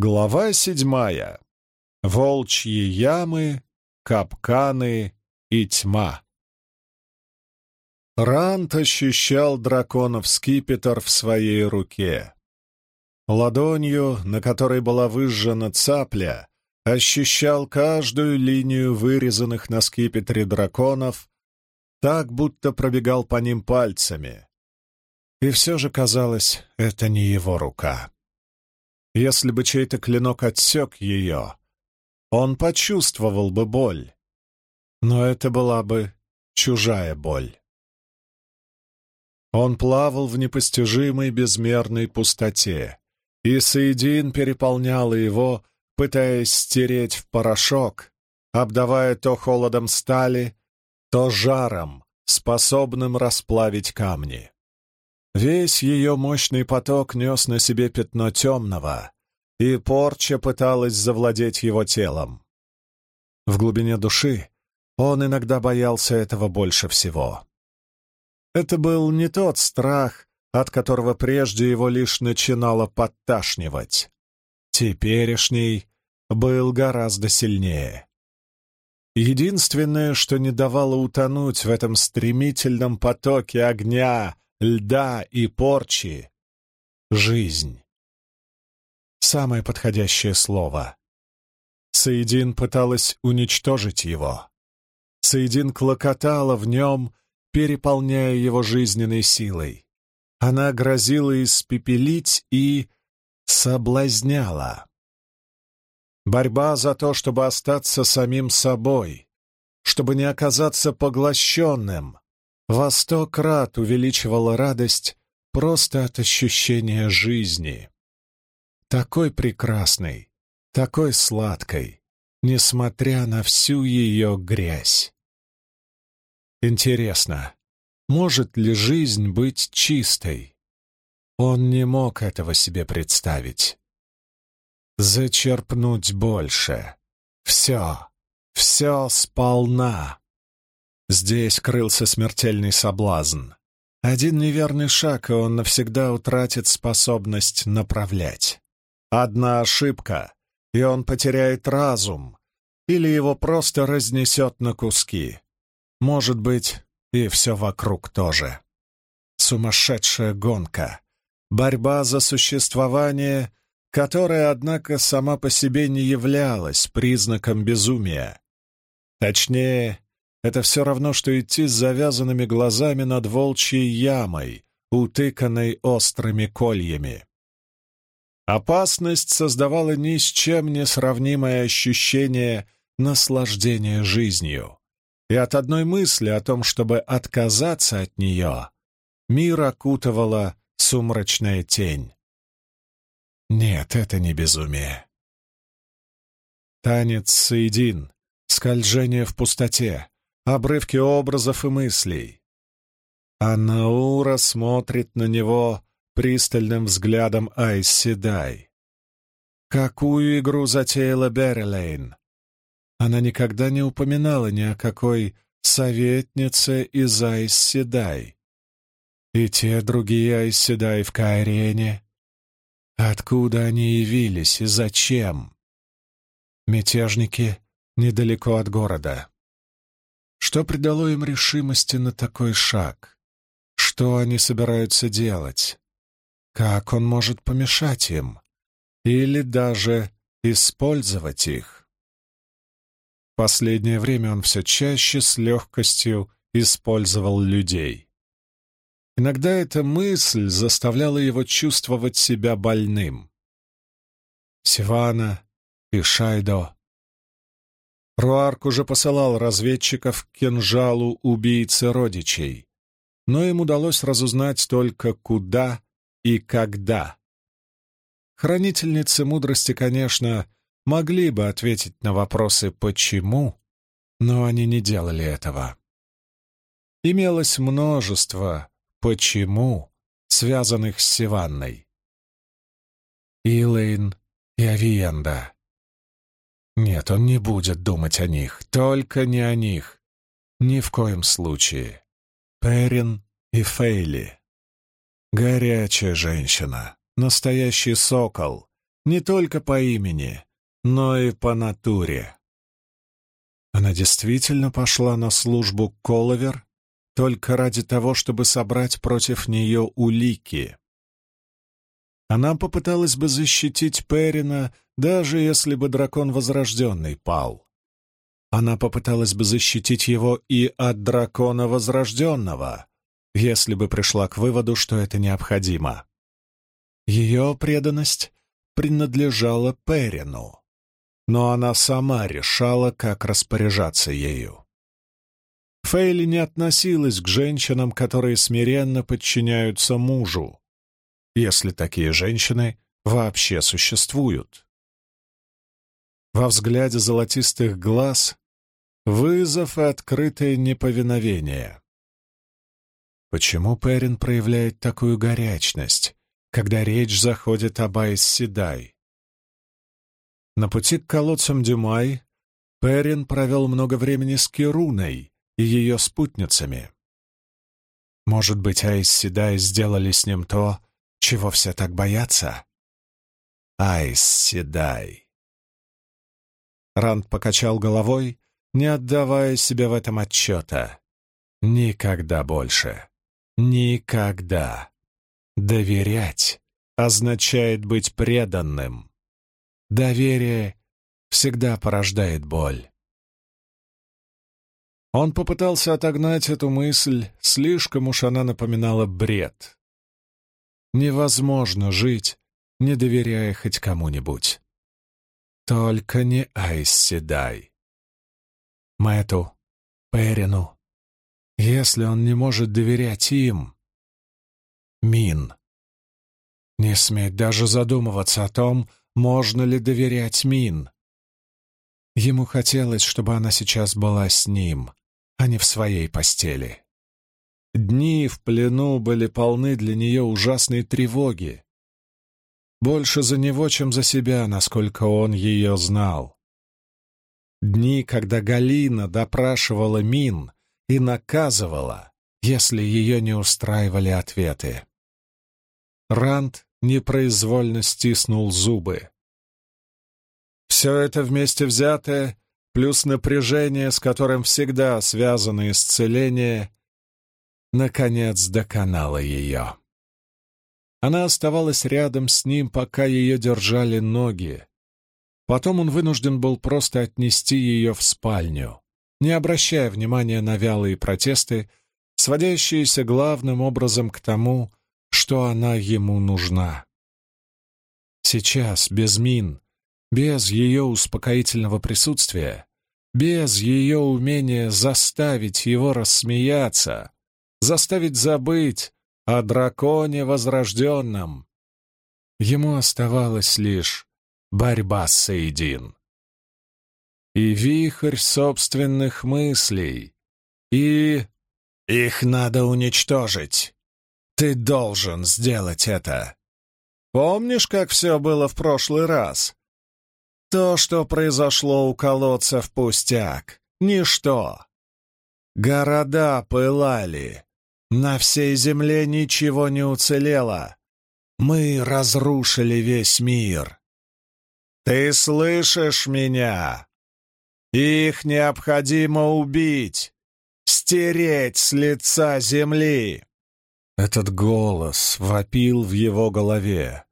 Глава седьмая. Волчьи ямы, капканы и тьма. Рант ощущал драконов скипетр в своей руке. Ладонью, на которой была выжжена цапля, ощущал каждую линию вырезанных на скипетре драконов, так будто пробегал по ним пальцами. И все же казалось, это не его рука. Если бы чей-то клинок отсек ее, он почувствовал бы боль. Но это была бы чужая боль. Он плавал в непостижимой безмерной пустоте, и Саидин переполняла его, пытаясь стереть в порошок, обдавая то холодом стали, то жаром, способным расплавить камни. Весь ее мощный поток нес на себе пятно темного, и порча пыталась завладеть его телом. В глубине души он иногда боялся этого больше всего. Это был не тот страх, от которого прежде его лишь начинало подташнивать. Теперешний был гораздо сильнее. Единственное, что не давало утонуть в этом стремительном потоке огня, льда и порчи — жизнь. Самое подходящее слово. Саидин пыталась уничтожить его. Саидин клокотала в нем, переполняя его жизненной силой. Она грозила испепелить и соблазняла. Борьба за то, чтобы остаться самим собой, чтобы не оказаться поглощенным, во сто крат увеличивала радость просто от ощущения жизни. Такой прекрасной, такой сладкой, несмотря на всю ее грязь. Интересно, может ли жизнь быть чистой? Он не мог этого себе представить. Зачерпнуть больше. Все, все сполна. Здесь крылся смертельный соблазн. Один неверный шаг, и он навсегда утратит способность направлять. Одна ошибка, и он потеряет разум, или его просто разнесет на куски. Может быть, и все вокруг тоже. Сумасшедшая гонка, борьба за существование, которая, однако, сама по себе не являлась признаком безумия. Точнее, это все равно, что идти с завязанными глазами над волчьей ямой, утыканной острыми кольями. Опасность создавала ни с чем не сравнимое ощущение наслаждения жизнью. И от одной мысли о том, чтобы отказаться от нее, мир окутывала сумрачная тень. Нет, это не безумие. Танец соедин, скольжение в пустоте, обрывки образов и мыслей. А Наура смотрит на него пристальным взглядом Айс Седай. Какую игру затеяла Беррилейн? Она никогда не упоминала ни о какой советнице из Айс Седай. И те другие Айс Седай в Кайрене. Откуда они явились и зачем? Мятежники недалеко от города. Что придало им решимости на такой шаг? Что они собираются делать? Как он может помешать им? Или даже использовать их? Последнее время он все чаще с легкостью использовал людей. Иногда эта мысль заставляла его чувствовать себя больным. Сивана и Шайдо Руарк уже посылал разведчиков к кинжалу убийцы родичей, но им удалось разузнать только куда и когда. Хранительницы мудрости, конечно, могли бы ответить на вопросы «почему», но они не делали этого. Имелось множество «почему», связанных с Сиванной. Илэйн и Авиенда. Нет, он не будет думать о них, только не о них. Ни в коем случае. Перин и Фейли. Горячая женщина, настоящий сокол, не только по имени, но и по натуре. Она действительно пошла на службу Коловер только ради того, чтобы собрать против нее улики. Она попыталась бы защитить Перина, даже если бы дракон Возрожденный пал. Она попыталась бы защитить его и от дракона Возрожденного, если бы пришла к выводу, что это необходимо. Ее преданность принадлежала Перину, но она сама решала, как распоряжаться ею. Фейли не относилась к женщинам, которые смиренно подчиняются мужу, если такие женщины вообще существуют. Во взгляде золотистых глаз вызов и открытое неповиновение. Почему Перин проявляет такую горячность, когда речь заходит об Айс Седай? На пути к колодцам Дюмай Перин провел много времени с Кируной и ее спутницами. Может быть, Айс Седай сделали с ним то, чего все так боятся? Айс Седай. Ранд покачал головой, не отдавая себе в этом отчета. Никогда больше. Никогда. Доверять означает быть преданным. Доверие всегда порождает боль. Он попытался отогнать эту мысль, слишком уж она напоминала бред. Невозможно жить, не доверяя хоть кому-нибудь. Только не Айс Седай. Мэту, Перину, если он не может доверять им? Мин. Не сметь даже задумываться о том, можно ли доверять Мин. Ему хотелось, чтобы она сейчас была с ним, а не в своей постели. Дни в плену были полны для нее ужасной тревоги. Больше за него, чем за себя, насколько он ее знал. Дни, когда Галина допрашивала Мин, и наказывала, если ее не устраивали ответы. Ранд непроизвольно стиснул зубы. Все это вместе взятое, плюс напряжение, с которым всегда связано исцеление, наконец доконало ее. Она оставалась рядом с ним, пока ее держали ноги. Потом он вынужден был просто отнести ее в спальню не обращая внимания на вялые протесты, сводящиеся главным образом к тому, что она ему нужна. Сейчас, без мин, без ее успокоительного присутствия, без ее умения заставить его рассмеяться, заставить забыть о драконе возрожденном, ему оставалась лишь борьба с Сейдин и вихрь собственных мыслей, и... Их надо уничтожить. Ты должен сделать это. Помнишь, как все было в прошлый раз? То, что произошло у колодца в пустяк. Ничто. Города пылали. На всей земле ничего не уцелело. Мы разрушили весь мир. Ты слышишь меня? Их необходимо убить, стереть с лица земли. Этот голос вопил в его голове.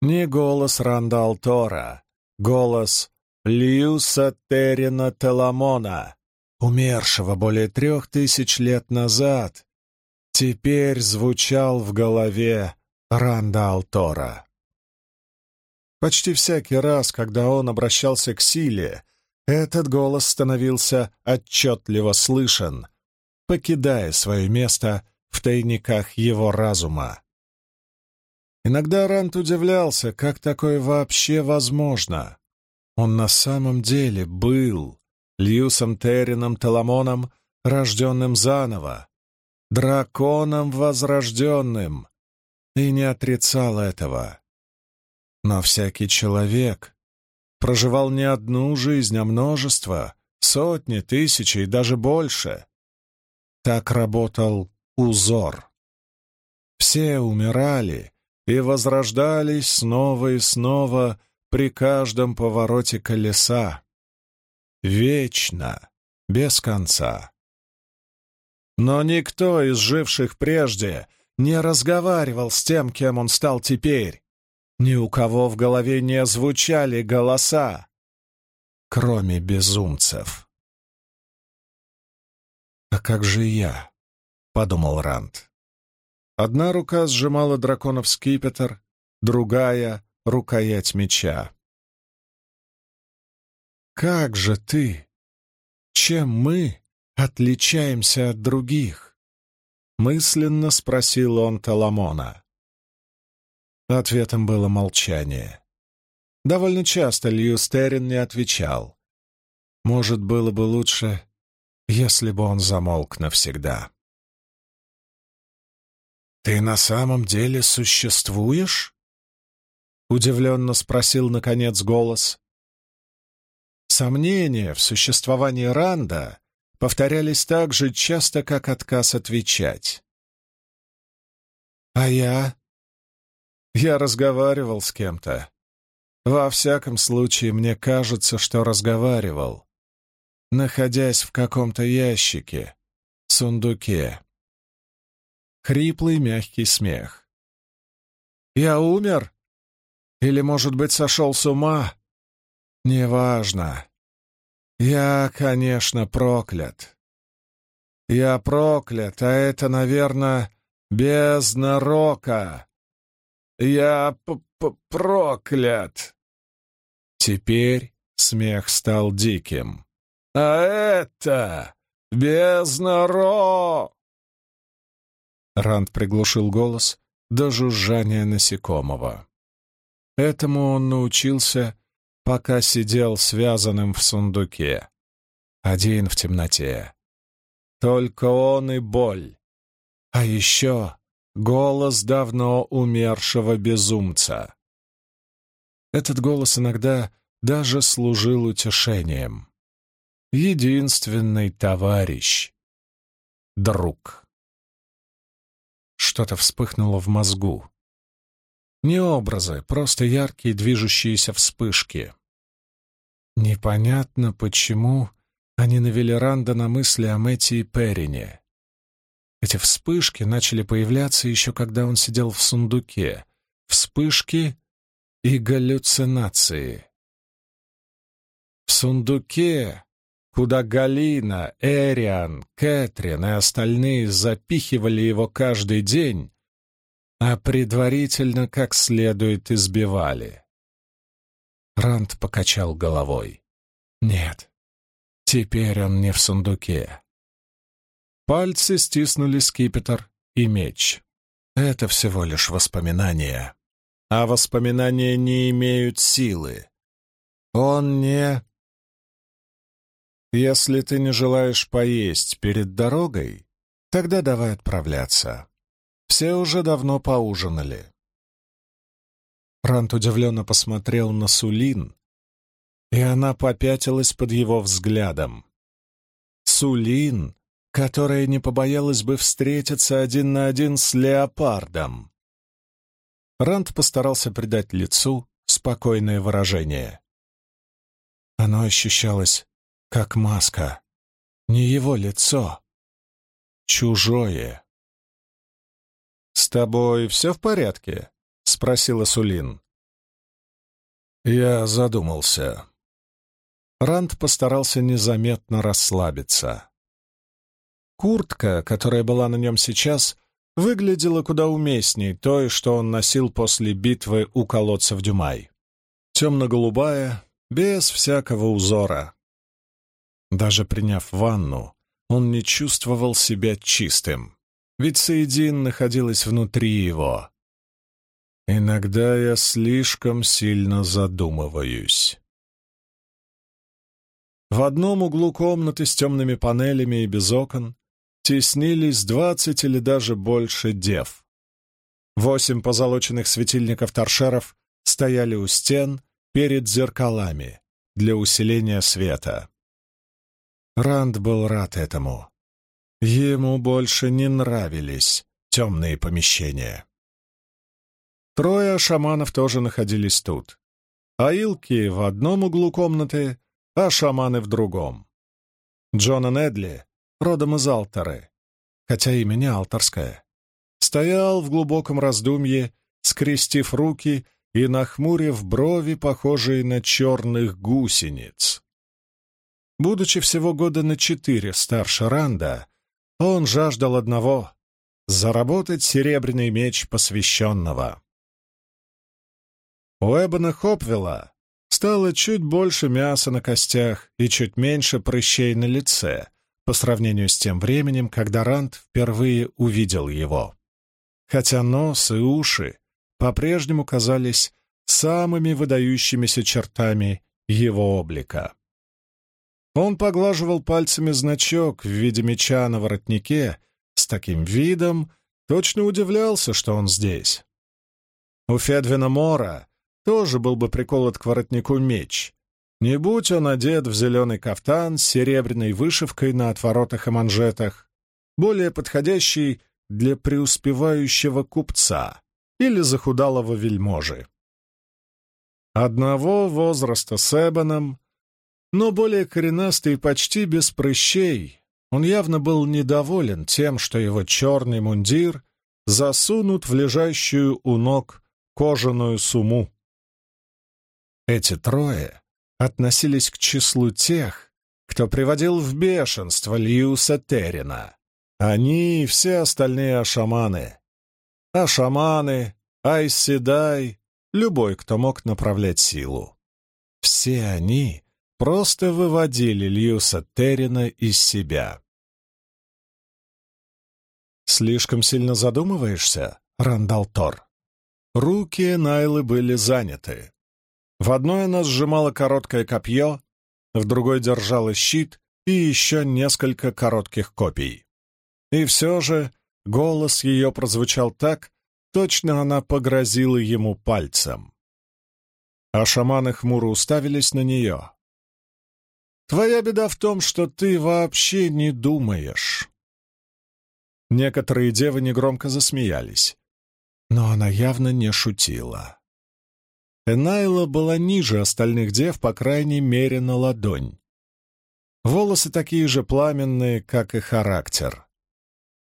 Не голос Рандал Тора, голос Льюса Террина Теламона, умершего более трех тысяч лет назад, теперь звучал в голове Рандал Тора. Почти всякий раз, когда он обращался к силе, этот голос становился отчетливо слышен, покидая свое место в тайниках его разума. Иногда Рант удивлялся, как такое вообще возможно. Он на самом деле был Льюсом Террином Таламоном, рожденным заново, драконом возрожденным, и не отрицал этого. Но всякий человек, проживал не одну жизнь, а множество, сотни, тысячи и даже больше. Так работал узор. Все умирали и возрождались снова и снова, при каждом повороте колеса. Вечно, без конца. Но никто из живших прежде не разговаривал с тем, кем он стал теперь. Ни у кого в голове не звучали голоса, кроме безумцев. «А как же я?» — подумал Ранд. Одна рука сжимала драконов скипетр, другая — рукоять меча. «Как же ты? Чем мы отличаемся от других?» — мысленно спросил он Таламона. Ответом было молчание. Довольно часто Льюстерин не отвечал. Может, было бы лучше, если бы он замолк навсегда. «Ты на самом деле существуешь?» — удивленно спросил, наконец, голос. Сомнения в существовании Ранда повторялись так же часто, как отказ отвечать. «А я?» «Я разговаривал с кем-то. Во всяком случае, мне кажется, что разговаривал, находясь в каком-то ящике, сундуке. Хриплый мягкий смех. «Я умер? Или, может быть, сошел с ума? Неважно. Я, конечно, проклят. Я проклят, а это, наверное, бездна рока. Я п -п проклят!» Теперь смех стал диким. «А это бездна ро...» Ранд приглушил голос до жужжания насекомого. Этому он научился, пока сидел связанным в сундуке, один в темноте. Только он и боль. А еще голос давно умершего безумца. Этот голос иногда даже служил утешением. Единственный товарищ, друг. Что-то вспыхнуло в мозгу. Не образы, просто яркие движущиеся вспышки. Непонятно, почему они навели Ранда на мысли о Мэтти и Перине. Эти вспышки начали появляться еще когда он сидел в сундуке. Вспышки и галлюцинации. В сундуке, куда Галина, Эриан, Кэтрин и остальные запихивали его каждый день, а предварительно как следует избивали. Ранд покачал головой. Нет, теперь он не в сундуке. Пальцы стиснули скипетр и меч. Это всего лишь воспоминания. А воспоминания не имеют силы. Он не... Если ты не желаешь поесть перед дорогой, тогда давай отправляться. Все уже давно поужинали. Рант удивленно посмотрел на Сулин, и она попятилась под его взглядом. Сулин которая не побоялась бы встретиться один на один с леопардом. Ранд постарался придать лицу спокойное выражение. Оно ощущалось как маска, не его лицо, чужое. «С тобой все в порядке?» — спросила Сулин. Я задумался. Ранд постарался незаметно расслабиться. Куртка, которая была на нем сейчас, выглядела куда уместней той, что он носил после битвы у колодца в Дюмай. Темно-голубая, без всякого узора. Даже приняв ванну, он не чувствовал себя чистым, ведь Саидин находилась внутри его. Иногда я слишком сильно задумываюсь. В одном углу комнаты с темными панелями и без окон теснились двадцать или даже больше дев. Восемь позолоченных светильников-торшеров стояли у стен перед зеркалами для усиления света. Ранд был рад этому. Ему больше не нравились темные помещения. Трое шаманов тоже находились тут. аилки в одном углу комнаты, а шаманы в другом. Джона Недли, родом из Алтары, хотя имя не алтарское, стоял в глубоком раздумье, скрестив руки и нахмурив брови, похожие на черных гусениц. Будучи всего года на четыре старше Ранда, он жаждал одного — заработать серебряный меч посвященного. У Эбона Хопвелла стало чуть больше мяса на костях и чуть меньше прыщей на лице по сравнению с тем временем, когда Ранд впервые увидел его. Хотя нос и уши по-прежнему казались самыми выдающимися чертами его облика. Он поглаживал пальцами значок в виде меча на воротнике с таким видом, точно удивлялся, что он здесь. У Федвина Мора тоже был бы приколот к воротнику меч. Не будь он одет в зеленый кафтан с серебряной вышивкой на отворотах и манжетах, более подходящий для преуспевающего купца или захудалого вельможи. Одного возраста с Эбоном, но более коренастый и почти без прыщей, он явно был недоволен тем, что его черный мундир засунут в лежащую у ног кожаную суму. Эти трое относились к числу тех, кто приводил в бешенство Льюса Террина. Они и все остальные ашаманы. Ашаманы, Айседай, любой, кто мог направлять силу. Все они просто выводили Льюса Террина из себя. «Слишком сильно задумываешься, Рандал Тор?» Руки Найлы были заняты. В одной она сжимала короткое копье, в другой держала щит и еще несколько коротких копий. И все же голос ее прозвучал так, точно она погрозила ему пальцем. А шаманы хмуро уставились на нее. «Твоя беда в том, что ты вообще не думаешь». Некоторые девы негромко засмеялись, но она явно не шутила. Энайла была ниже остальных дев, по крайней мере, на ладонь. Волосы такие же пламенные, как и характер.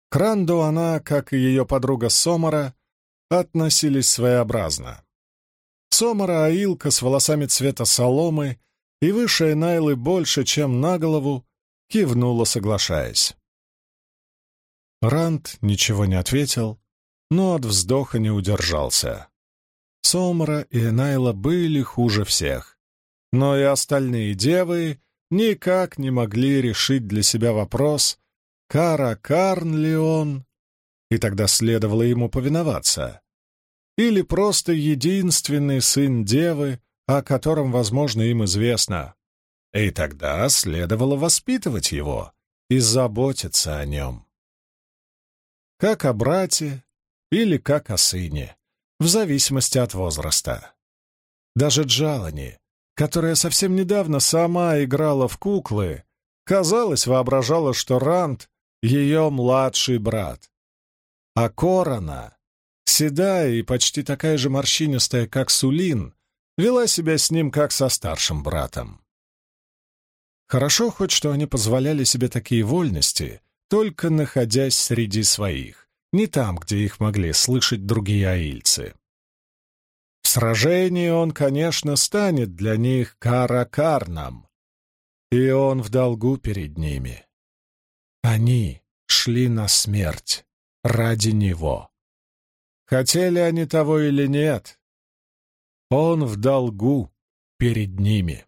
К Ранду она, как и ее подруга Сомара, относились своеобразно. Сомара Аилка с волосами цвета соломы и выше Энайлы больше, чем на голову, кивнула, соглашаясь. Ранд ничего не ответил, но от вздоха не удержался. Сомра и Энайла были хуже всех. Но и остальные девы никак не могли решить для себя вопрос, Каракарн ли он, и тогда следовало ему повиноваться, или просто единственный сын девы, о котором, возможно, им известно. И тогда следовало воспитывать его и заботиться о нем. Как о брате или как о сыне в зависимости от возраста. Даже Джалани, которая совсем недавно сама играла в куклы, казалось, воображала, что Ранд — ее младший брат. А Корона, седая и почти такая же морщинистая, как Сулин, вела себя с ним как со старшим братом. Хорошо хоть, что они позволяли себе такие вольности, только находясь среди своих не там, где их могли слышать другие аильцы. В сражении он, конечно, станет для них каракарном, и он в долгу перед ними. Они шли на смерть ради него. Хотели они того или нет, он в долгу перед ними.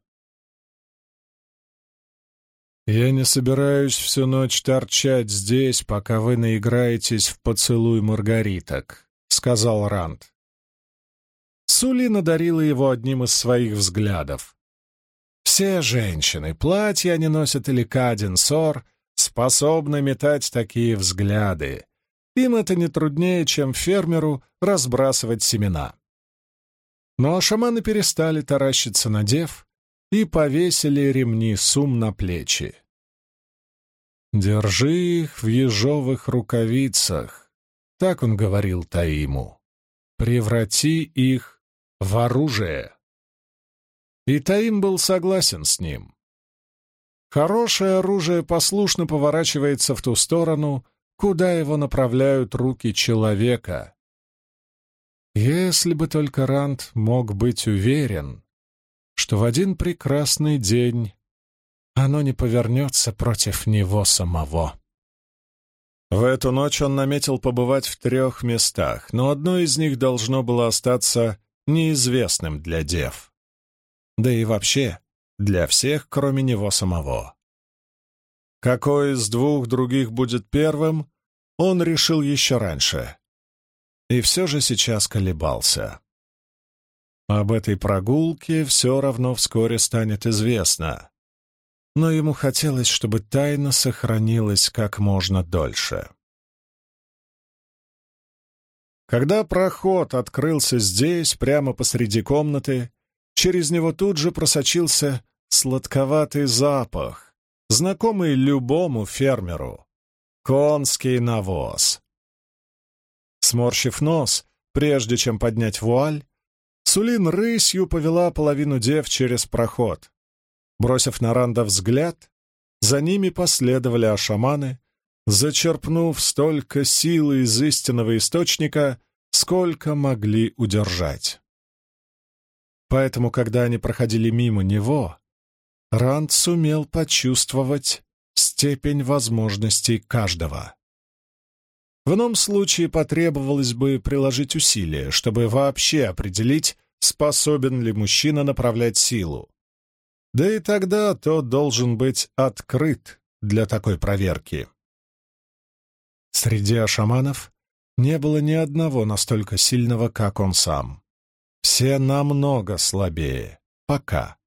«Я не собираюсь всю ночь торчать здесь, пока вы наиграетесь в поцелуй маргариток», — сказал Ранд. Сулина дарила его одним из своих взглядов. Все женщины, платья они носят или каденсор, способны метать такие взгляды. Им это не труднее, чем фермеру разбрасывать семена. Но шаманы перестали таращиться на дев, и повесили ремни сум на плечи. «Держи их в ежовых рукавицах», — так он говорил Таиму. «Преврати их в оружие». И Таим был согласен с ним. Хорошее оружие послушно поворачивается в ту сторону, куда его направляют руки человека. Если бы только Ранд мог быть уверен, что в один прекрасный день оно не повернется против него самого. В эту ночь он наметил побывать в трех местах, но одно из них должно было остаться неизвестным для дев. Да и вообще, для всех, кроме него самого. Какой из двух других будет первым, он решил еще раньше. И все же сейчас колебался. Об этой прогулке все равно вскоре станет известно но ему хотелось, чтобы тайна сохранилась как можно дольше. Когда проход открылся здесь, прямо посреди комнаты, через него тут же просочился сладковатый запах, знакомый любому фермеру — конский навоз. Сморщив нос, прежде чем поднять вуаль, Сулин рысью повела половину дев через проход. Бросив на Ранда взгляд, за ними последовали ашаманы, зачерпнув столько силы из истинного источника, сколько могли удержать. Поэтому, когда они проходили мимо него, Ранд сумел почувствовать степень возможностей каждого. В ином случае потребовалось бы приложить усилия, чтобы вообще определить, способен ли мужчина направлять силу. Да и тогда тот должен быть открыт для такой проверки. Среди ашаманов не было ни одного настолько сильного, как он сам. Все намного слабее. Пока.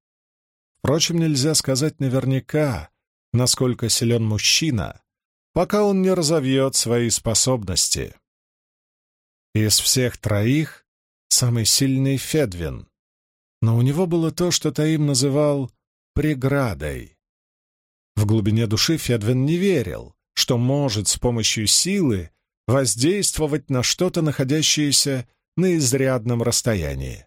Впрочем, нельзя сказать наверняка, насколько силен мужчина, пока он не разовьет свои способности. Из всех троих самый сильный Федвин, но у него было то, что Таим называл преградой. В глубине души Федвин не верил, что может с помощью силы воздействовать на что-то, находящееся на изрядном расстоянии.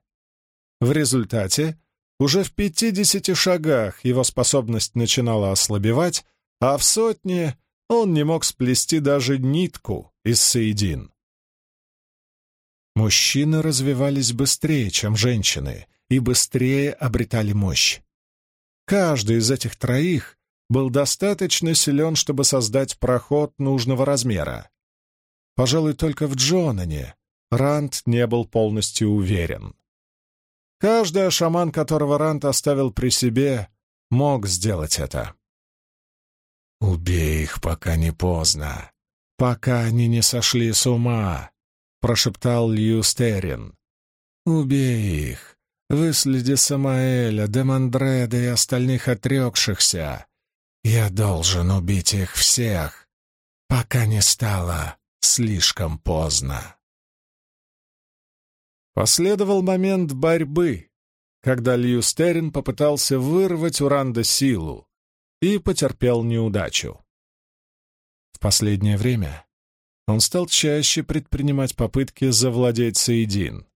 В результате уже в пятидесяти шагах его способность начинала ослабевать, а в сотне он не мог сплести даже нитку из соедин. Мужчины развивались быстрее, чем женщины, и быстрее обретали мощь. Каждый из этих троих был достаточно силен, чтобы создать проход нужного размера. Пожалуй, только в Джонане Рант не был полностью уверен. Каждый шаман, которого Рант оставил при себе, мог сделать это. «Убей их, пока не поздно, пока они не сошли с ума», — прошептал Льюстерин. «Убей их, Выследи Самаэля, Демандреда и остальных отрекшихся. Я должен убить их всех, пока не стало слишком поздно. Последовал момент борьбы, когда Льюстерин попытался вырвать у Ранда силу и потерпел неудачу. В последнее время он стал чаще предпринимать попытки завладеть Саидин.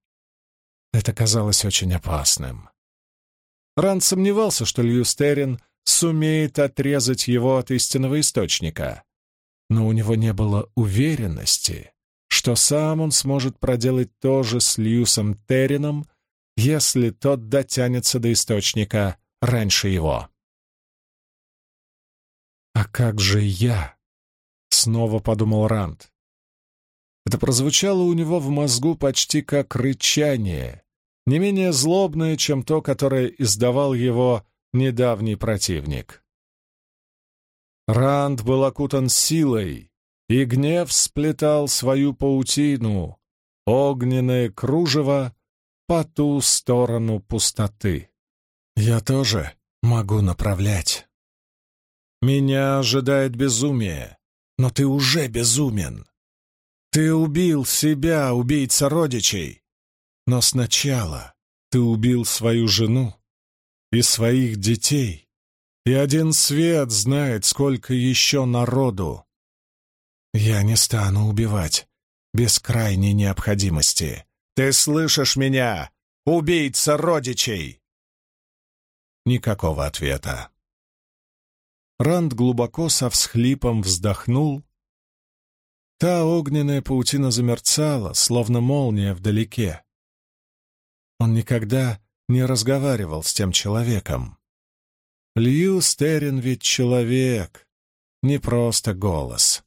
Это казалось очень опасным. Ранд сомневался, что Льюстерин сумеет отрезать его от истинного источника, но у него не было уверенности, что сам он сможет проделать то же с Льюсом Террином, если тот дотянется до источника раньше его. «А как же я?» — снова подумал Ранд. Это прозвучало у него в мозгу почти как рычание, не менее злобное, чем то, которое издавал его недавний противник. Ранд был окутан силой, и гнев сплетал свою паутину, огненное кружево по ту сторону пустоты. Я тоже могу направлять. Меня ожидает безумие, но ты уже безумен. Ты убил себя, убийца родичей, но сначала ты убил свою жену и своих детей, и один свет знает, сколько еще народу. Я не стану убивать без крайней необходимости. Ты слышишь меня, убийца родичей? никакого ответа. Ранд глубоко со всхлипом вздохнул. Та огненная паутина замерцала, словно молния вдалеке. Он никогда не разговаривал с тем человеком. Лью Стерин ведь человек, не просто голос.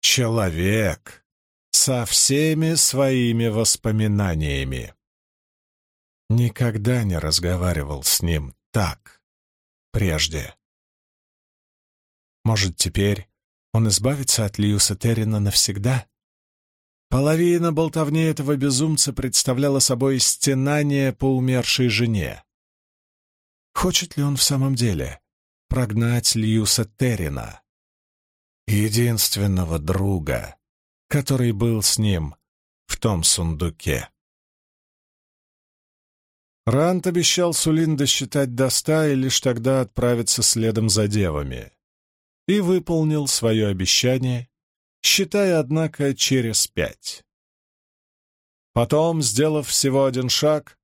Человек со всеми своими воспоминаниями. Никогда не разговаривал с ним так прежде. Может, теперь он избавится от Льюса Террина навсегда? Половина болтовни этого безумца представляла собой стенание по умершей жене. Хочет ли он в самом деле прогнать Льюса Террина, единственного друга, который был с ним в том сундуке? Рант обещал Сулин досчитать до ста и лишь тогда отправиться следом за девами и выполнил свое обещание, считая, однако, через пять. Потом, сделав всего один шаг,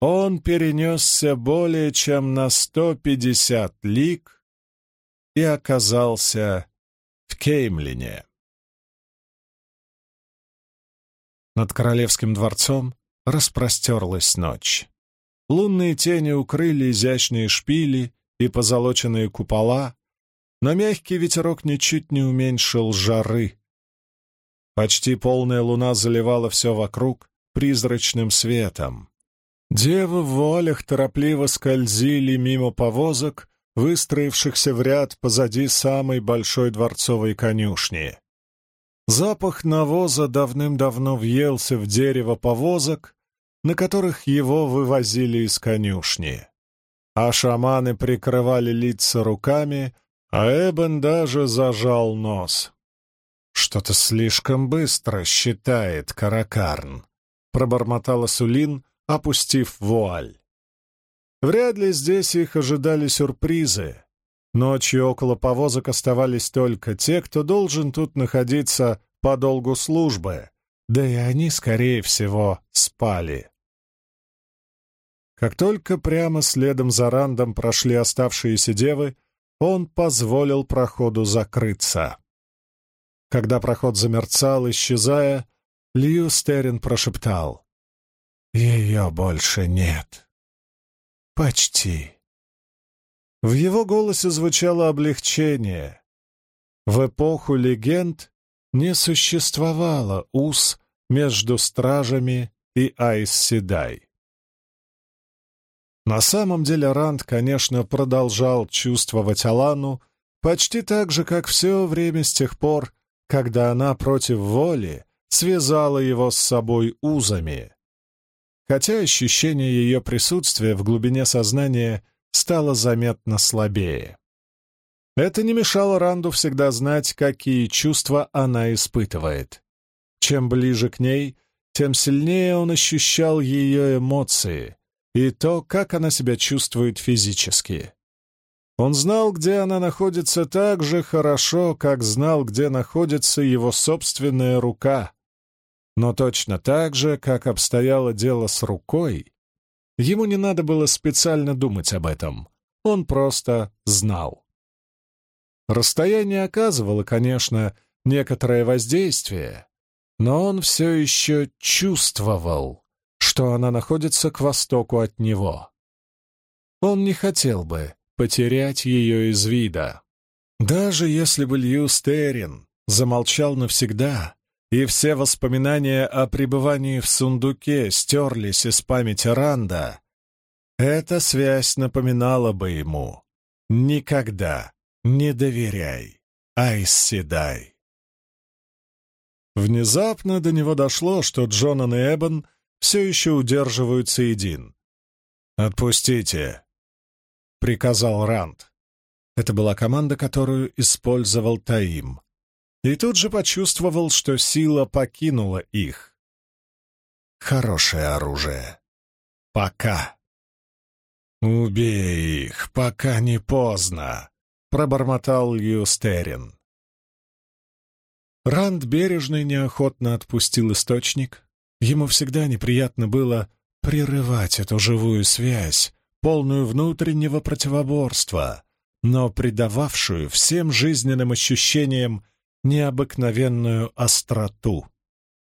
он перенесся более чем на сто пятьдесят лиг и оказался в Кеймлине. Над королевским дворцом распростерлась ночь. Лунные тени укрыли изящные шпили и позолоченные купола, но мягкий ветерок ничуть не уменьшил жары. Почти полная луна заливала все вокруг призрачным светом. Девы в волях торопливо скользили мимо повозок, выстроившихся в ряд позади самой большой дворцовой конюшни. Запах навоза давным-давно въелся в дерево повозок, на которых его вывозили из конюшни. А шаманы прикрывали лица руками, а Эбен даже зажал нос. «Что-то слишком быстро считает Каракарн», — пробормотала Сулин, опустив вуаль. Вряд ли здесь их ожидали сюрпризы. Ночью около повозок оставались только те, кто должен тут находиться по долгу службы, да и они, скорее всего, спали. Как только прямо следом за Рандом прошли оставшиеся девы, он позволил проходу закрыться. Когда проход замерцал, исчезая, Лью Стерин прошептал. «Ее больше нет. Почти». В его голосе звучало облегчение. В эпоху легенд не существовало уз между стражами и Айс Седай. На самом деле Ранд, конечно, продолжал чувствовать Алану почти так же, как все время с тех пор, когда она против воли связала его с собой узами. Хотя ощущение ее присутствия в глубине сознания стало заметно слабее. Это не мешало Ранду всегда знать, какие чувства она испытывает. Чем ближе к ней, тем сильнее он ощущал ее эмоции, и то, как она себя чувствует физически. Он знал, где она находится так же хорошо, как знал, где находится его собственная рука. Но точно так же, как обстояло дело с рукой, ему не надо было специально думать об этом. Он просто знал. Расстояние оказывало, конечно, некоторое воздействие, но он все еще чувствовал, что она находится к востоку от него. Он не хотел бы потерять ее из вида. Даже если бы Лью Стерин замолчал навсегда, и все воспоминания о пребывании в сундуке стерлись из памяти Ранда, эта связь напоминала бы ему «Никогда не доверяй, Айсседай». Внезапно до него дошло, что Джонан и Эббон — все еще удерживают Саидин. «Отпустите!» — приказал Ранд. Это была команда, которую использовал Таим. И тут же почувствовал, что сила покинула их. Хорошее оружие. Пока. «Убей их, пока не поздно», — пробормотал Юстерин. Ранд бережно и неохотно отпустил источник, Ему всегда неприятно было прерывать эту живую связь, полную внутреннего противоборства, но придававшую всем жизненным ощущениям необыкновенную остроту.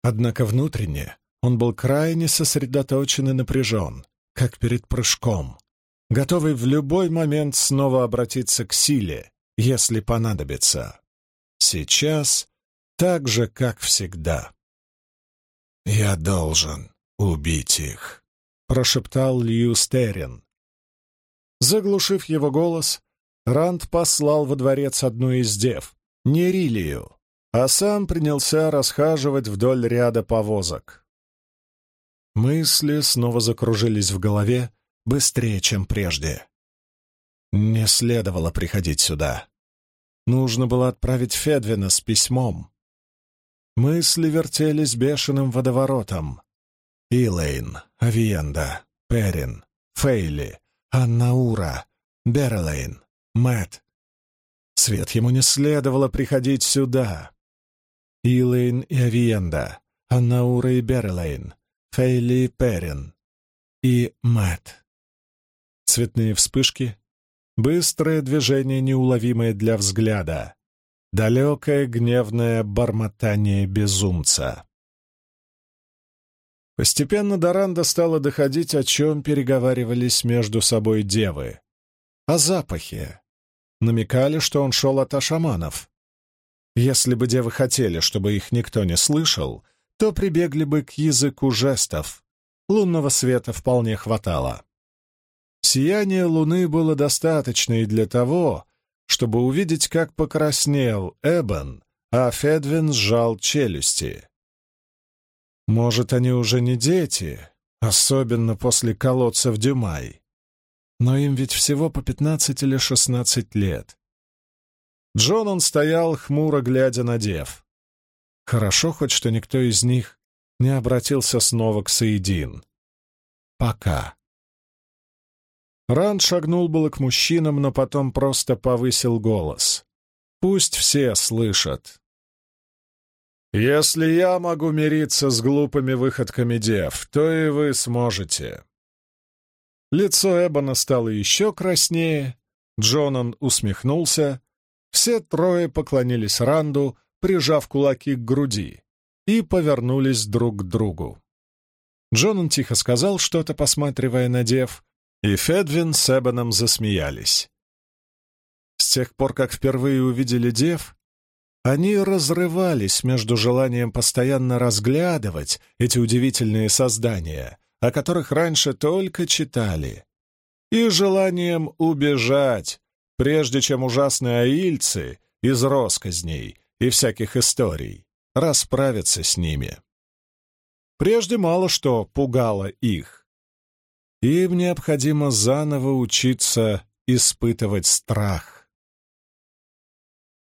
Однако внутренне он был крайне сосредоточен и напряжен, как перед прыжком, готовый в любой момент снова обратиться к силе, если понадобится. Сейчас так же, как всегда. «Я должен убить их», — прошептал Лью Стерин. Заглушив его голос, Ранд послал во дворец одну из дев, Нерилию, а сам принялся расхаживать вдоль ряда повозок. Мысли снова закружились в голове быстрее, чем прежде. Не следовало приходить сюда. Нужно было отправить Федвина с письмом. Мысли вертелись бешеным водоворотом. Илэйн, Авиенда, Перин, Фейли, Аннаура, Берелейн, Мэтт. Свет ему не следовало приходить сюда. Илэйн и Авиенда, Аннаура и Берелейн, Фейли и Перин и Мэтт. Цветные вспышки, быстрое движение, неуловимое для взгляда, далекое гневное бормотание безумца. Постепенно Доранда стала доходить, о чем переговаривались между собой девы. О запахе, намекали, что он шел от ашаманов. Если бы девы хотели, чтобы их никто не слышал, то прибегли бы к языку жестов. Лунного света вполне хватало. Сияние луны было достаточно и для того, чтобы увидеть, как покраснел Эбон, а Федвин сжал челюсти. Может, они уже не дети, особенно после колодца в Дюмай но им ведь всего по пятнадцать или шестнадцать лет. Джонан стоял, хмуро глядя на дев. Хорошо хоть, что никто из них не обратился снова к Саидин. Пока. Ранд шагнул было к мужчинам, но потом просто повысил голос. Пусть все слышат. «Если я могу мириться с глупыми выходками дев, то и вы сможете. Лицо Эбона стало еще краснее, Джонан усмехнулся, все трое поклонились Ранду, прижав кулаки к груди, и повернулись друг к другу. Джонан тихо сказал что-то, посматривая на дев, и Федвин с Эбоном засмеялись. С тех пор, как впервые увидели дев, они разрывались между желанием постоянно разглядывать эти удивительные создания о которых раньше только читали, и желанием убежать, прежде чем ужасные аильцы из росказней и всяких историй расправятся с ними. Прежде мало что пугало их. Им необходимо заново учиться испытывать страх.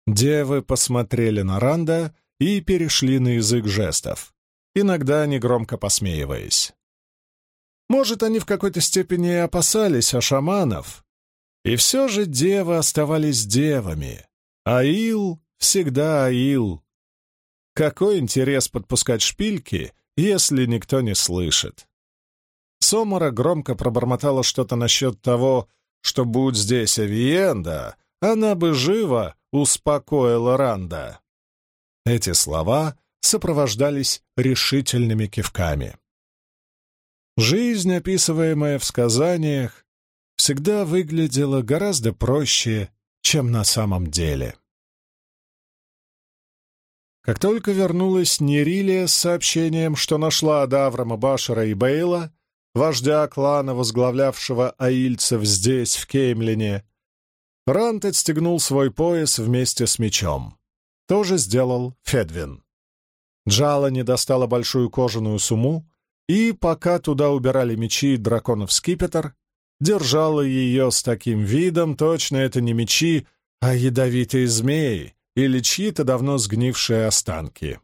Девы посмотрели на Ранда и перешли на язык жестов, иногда негромко посмеиваясь. Может, они в какой-то степени и опасались шаманов, И все же девы оставались девами. Аил всегда Аил. Какой интерес подпускать шпильки, если никто не слышит? Сомара громко пробормотала что-то насчет того, что будь здесь Авиенда, она бы живо успокоила Ранда. Эти слова сопровождались решительными кивками. Жизнь, описываемая в сказаниях, всегда выглядела гораздо проще, чем на самом деле. Как только вернулась Нерилия с сообщением, что нашла Адаврама Башара и Бейла, вождя клана, возглавлявшего аильцев здесь, в Кеймлине, Рант отстегнул свой пояс вместе с мечом. Тоже сделал Федвин. Джала не достала большую кожаную сумму, и, пока туда убирали мечи драконов скипетр, держала ее с таким видом, точно это не мечи, а ядовитые змеи или чьи-то давно сгнившие останки.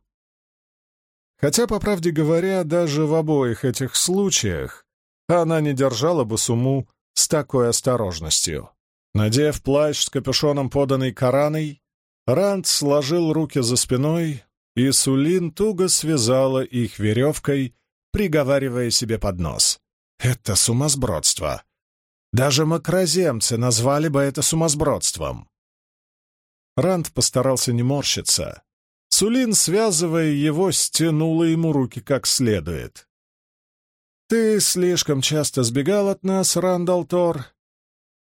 Хотя, по правде говоря, даже в обоих этих случаях она не держала бы суму с такой осторожностью. Надев плащ с капюшоном, поданный Кораной, Ранд сложил руки за спиной, и Сулин туго связала их веревкой, приговаривая себе под нос. «Это сумасбродство! Даже макроземцы назвали бы это сумасбродством. Ранд постарался не морщиться. Сулин, связывая его, стянула ему руки как следует. «Ты слишком часто сбегал от нас, Рандал Тор.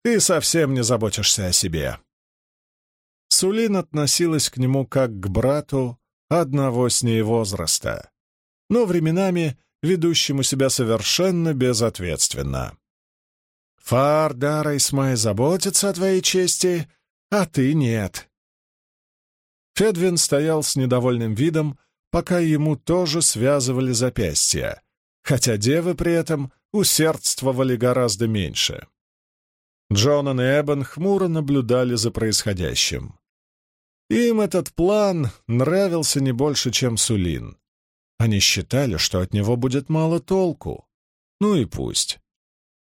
Ты совсем не заботишься о себе». Сулин относилась к нему как к брату одного с ней возраста, но временами ведущему себя совершенно безответственно. «Фар, Дара и Смай заботятся о твоей чести, а ты нет». Федвин стоял с недовольным видом, пока ему тоже связывали запястья, хотя девы при этом усердствовали гораздо меньше. Джонан и Эббен хмуро наблюдали за происходящим. Им этот план нравился не больше, чем Сулин. Они считали, что от него будет мало толку. Ну и пусть.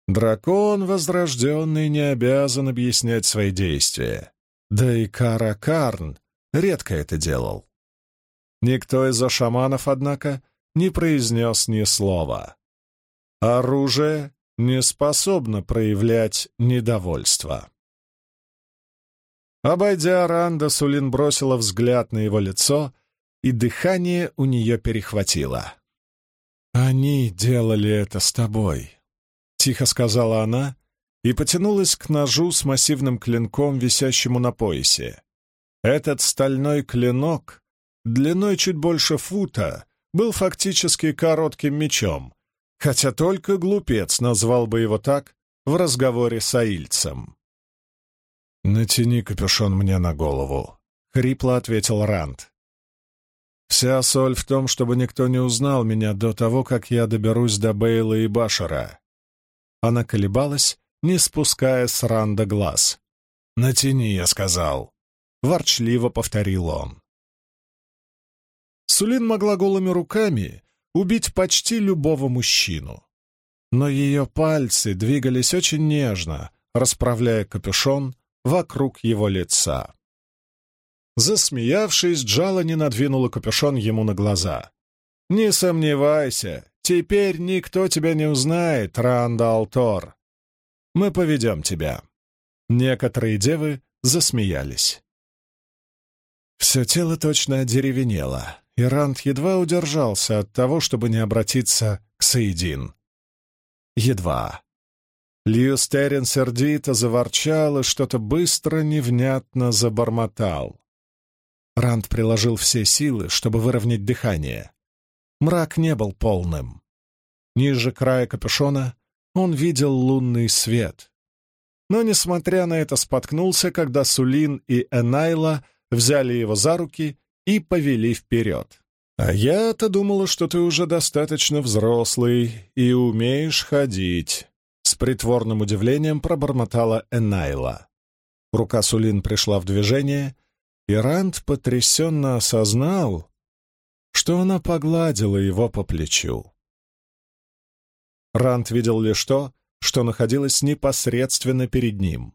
Дракон возрожденный не обязан объяснять свои действия. Да и Каракарн редко это делал. Никто из-за шаманов, однако, не произнес ни слова. Оружие не способно проявлять недовольство. Обойдя Ранда, Сулин бросила взгляд на его лицо, и дыхание у нее перехватило. «Они делали это с тобой», — тихо сказала она и потянулась к ножу с массивным клинком, висящему на поясе. Этот стальной клинок, длиной чуть больше фута, был фактически коротким мечом, хотя только глупец назвал бы его так в разговоре с аильцем. «Натяни капюшон мне на голову», — хрипло ответил Ранд. «Вся соль в том, чтобы никто не узнал меня до того, как я доберусь до Бейла и Башара». Она колебалась, не спуская с Ранда глаз. «Натяни», — я сказал. Ворчливо повторил он. Сулин могла голыми руками убить почти любого мужчину. Но ее пальцы двигались очень нежно, расправляя капюшон вокруг его лица. Засмеявшись, Джала не надвинула капюшон ему на глаза. «Не сомневайся, теперь никто тебя не узнает, Ранда Алтор. Мы поведем тебя». Некоторые девы засмеялись. Все тело точно одеревенело, и Ранд едва удержался от того, чтобы не обратиться к Саидин. Едва. Льюстерин сердито заворчал и что-то быстро, невнятно забормотал. Ранд приложил все силы, чтобы выровнять дыхание. Мрак не был полным. Ниже края капюшона он видел лунный свет. Но, несмотря на это, споткнулся, когда Сулин и Энайла взяли его за руки и повели вперед. «А я-то думала, что ты уже достаточно взрослый и умеешь ходить», с притворным удивлением пробормотала Энайла. Рука Сулин пришла в движение, и Ранд потрясенно осознал, что она погладила его по плечу. Ранд видел лишь то, что находилось непосредственно перед ним.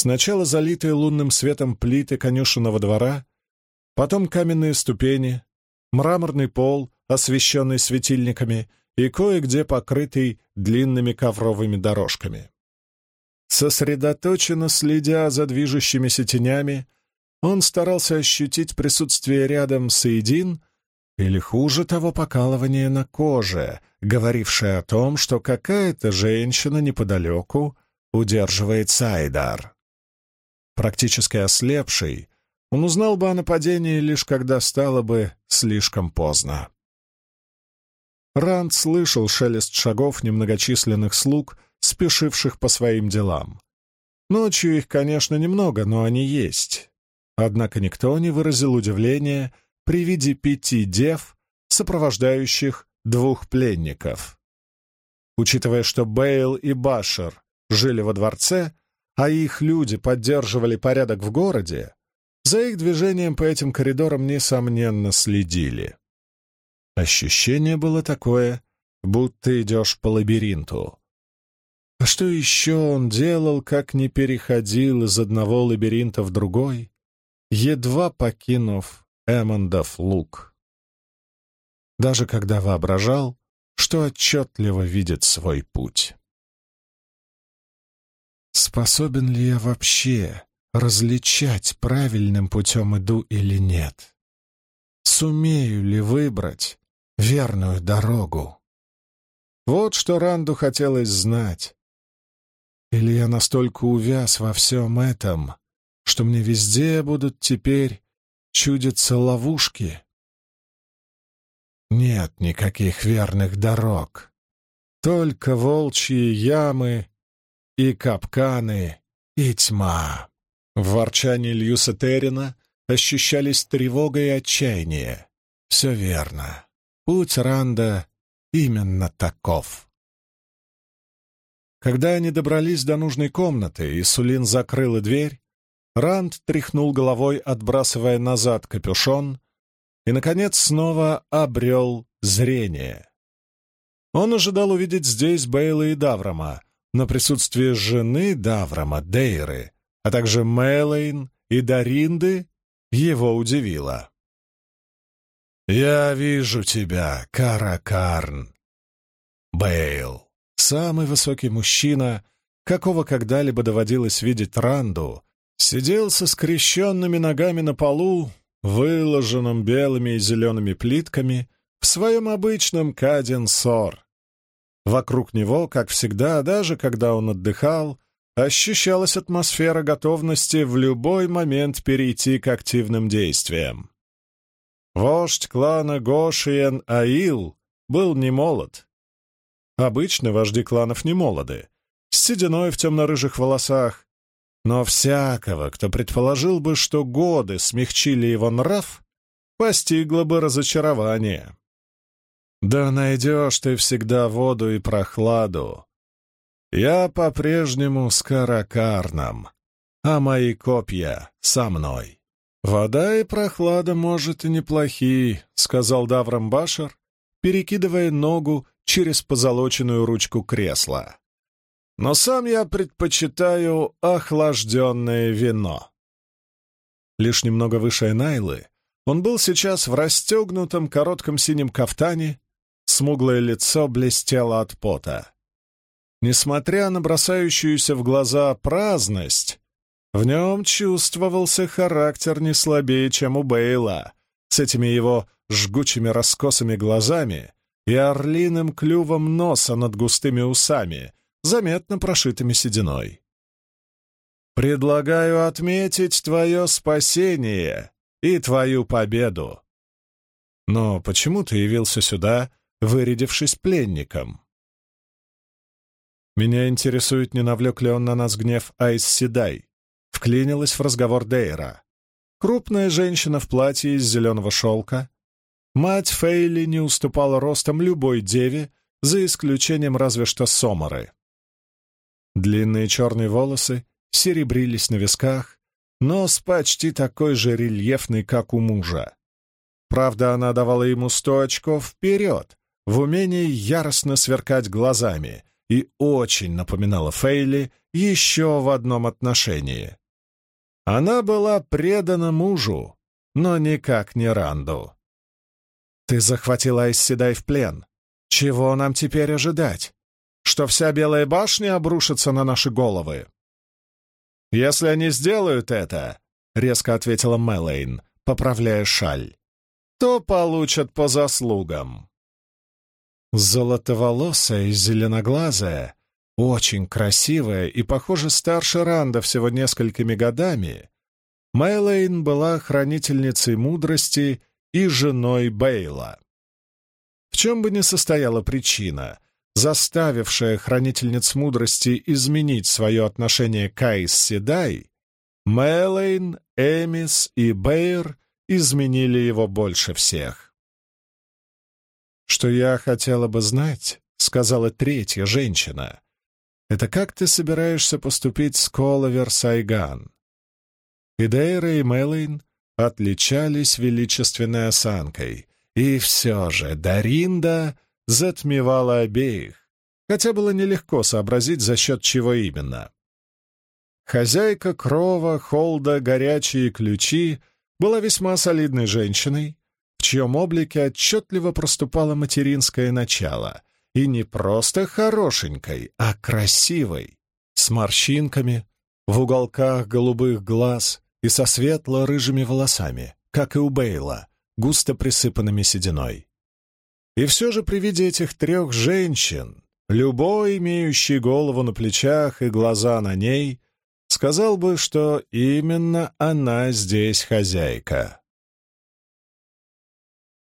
Сначала залитые лунным светом плиты конюшенного двора, потом каменные ступени, мраморный пол, освещенный светильниками, и кое-где покрытый длинными ковровыми дорожками. Сосредоточенно следя за движущимися тенями, он старался ощутить присутствие рядом Саидин или, хуже того, покалывание на коже, говорившее о том, что какая-то женщина неподалеку удерживает Сайдар. Практически ослепший, он узнал бы о нападении лишь когда стало бы слишком поздно. Ранд слышал шелест шагов немногочисленных слуг, спешивших по своим делам. Ночью их, конечно, немного, но они есть. Однако никто не выразил удивления при виде пяти дев, сопровождающих двух пленников. Учитывая, что Бейл и Башер жили во дворце, а их люди поддерживали порядок в городе, за их движением по этим коридорам, несомненно, следили. Ощущение было такое, будто идешь по лабиринту. А что еще он делал, как не переходил из одного лабиринта в другой, едва покинув Эммондов луг? Даже когда воображал, что отчетливо видит свой путь. Способен ли я вообще различать, правильным путем иду или нет? Сумею ли выбрать верную дорогу? Вот что Ранду хотелось знать. Или я настолько увяз во всем этом, что мне везде будут теперь чудятся ловушки? Нет никаких верных дорог, только волчьи ямы и капканы и тьма. В ворчании Льюса Террина ощущались тревога и отчаяние. Все верно. Путь Ранда именно таков. Когда они добрались до нужной комнаты, и Сулин закрыла дверь, Ранд тряхнул головой, отбрасывая назад капюшон, и, наконец, снова обрел зрение. Он ожидал увидеть здесь Бейла и Даврама, но присутствие жены Даврама, Дейры, а также Мэлэйн и Даринды его удивило. «Я вижу тебя, Каракарн!» Бейл, самый высокий мужчина, какого когда-либо доводилось видеть Ранду, сидел со скрещенными ногами на полу, выложенном белыми и зелеными плитками, в своем обычном каденсор. Вокруг него, как всегда, даже когда он отдыхал, ощущалась атмосфера готовности в любой момент перейти к активным действиям. Вождь клана Гошиен Аил был не молод. Обычно вожди кланов не молоды, с сединой в темно-рыжих волосах, но всякого, кто предположил бы, что годы смягчили его нрав, постигло бы разочарование. Да найдешь ты всегда воду и прохладу. Я по-прежнему с каракарном, а мои копья со мной. Вода и прохлада, может, и неплохие, — сказал Даврам Башар, перекидывая ногу через позолоченную ручку кресла. Но сам я предпочитаю охлажденное вино. Лишь немного выше Найлы он был сейчас в расстегнутом коротком синем кафтане смуглое лицо блестело от пота. Несмотря на бросающуюся в глаза праздность, в нем чувствовался характер не слабее, чем у Бейла, с этими его жгучими раскосыми глазами и орлиным клювом носа над густыми усами, заметно прошитыми сединой. «Предлагаю отметить твое спасение и твою победу. Но почему ты явился сюда вырядившись пленником. Меня интересует, не навлек ли он на нас гнев Айс Седай. Вклинилась в разговор Дейра. Крупная женщина в платье из зеленого шелка. Мать Фейли не уступала ростом любой деве, за исключением разве что Сомары. Длинные черные волосы серебрились на висках, нос почти такой же рельефный, как у мужа. Правда, она давала ему сто очков вперед, в умении яростно сверкать глазами и очень напоминала Фейли еще в одном отношении. Она была предана мужу, но никак не Ранду. «Ты захватила Айсседай в плен. Чего нам теперь ожидать? Что вся Белая башня обрушится на наши головы?» «Если они сделают это», — резко ответила Мэлэйн, поправляя шаль, — «то получат по заслугам». Золотоволосая зеленоглазая, очень красивая и, похоже, старше Ранда всего несколькими годами, Мэлэйн была хранительницей мудрости и женой Бейла. В чем бы ни состояла причина, заставившая хранительниц мудрости изменить свое отношение к Айс Седай, Мэлэйн, Эмис и Бейр изменили его больше всех что я хотела бы знать, — сказала третья женщина, — это как ты собираешься поступить с Коловер Сайган? И и Мэлэйн отличались величественной осанкой, и все же Даринда затмевала обеих, хотя было нелегко сообразить, за счет чего именно. Хозяйка крова, холда, горячие ключи была весьма солидной женщиной, чьем облике отчетливо проступало материнское начало, и не просто хорошенькой, а красивой, с морщинками, в уголках голубых глаз и со светло-рыжими волосами, как и у Бейла, густо присыпанными сединой. И все же при виде этих трех женщин, любой, имеющий голову на плечах и глаза на ней, сказал бы, что именно она здесь хозяйка.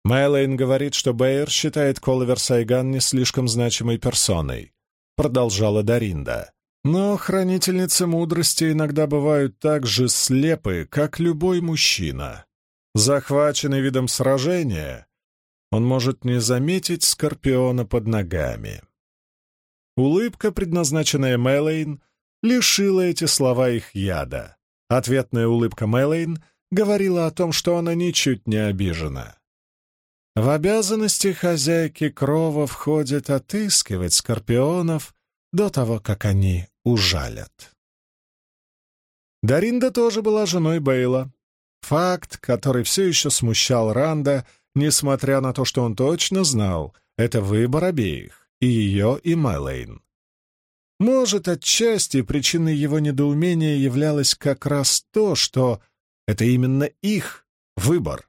Мэлэйн говорит, что Бэйр считает Коловер Сайган не слишком значимой персоной, продолжала Даринда. Но хранительницы мудрости иногда бывают так же слепы, как любой мужчина. Захваченный видом сражения, он может не заметить скорпиона под ногами. Улыбка, предназначенная Мэлэйн, лишила эти слова их яда. Ответная улыбка Мэлэйн говорила о том, что она ничуть не обижена. В обязанности хозяйки крова входит отыскивать скорпионов до того, как они ужалят. Даринда тоже была женой Бейла. Факт, который все еще смущал Ранда, несмотря на то, что он точно знал, это выбор обеих, и ее, и Мэлэйн. Может, отчасти причиной его недоумения являлось как раз то, что это именно их выбор.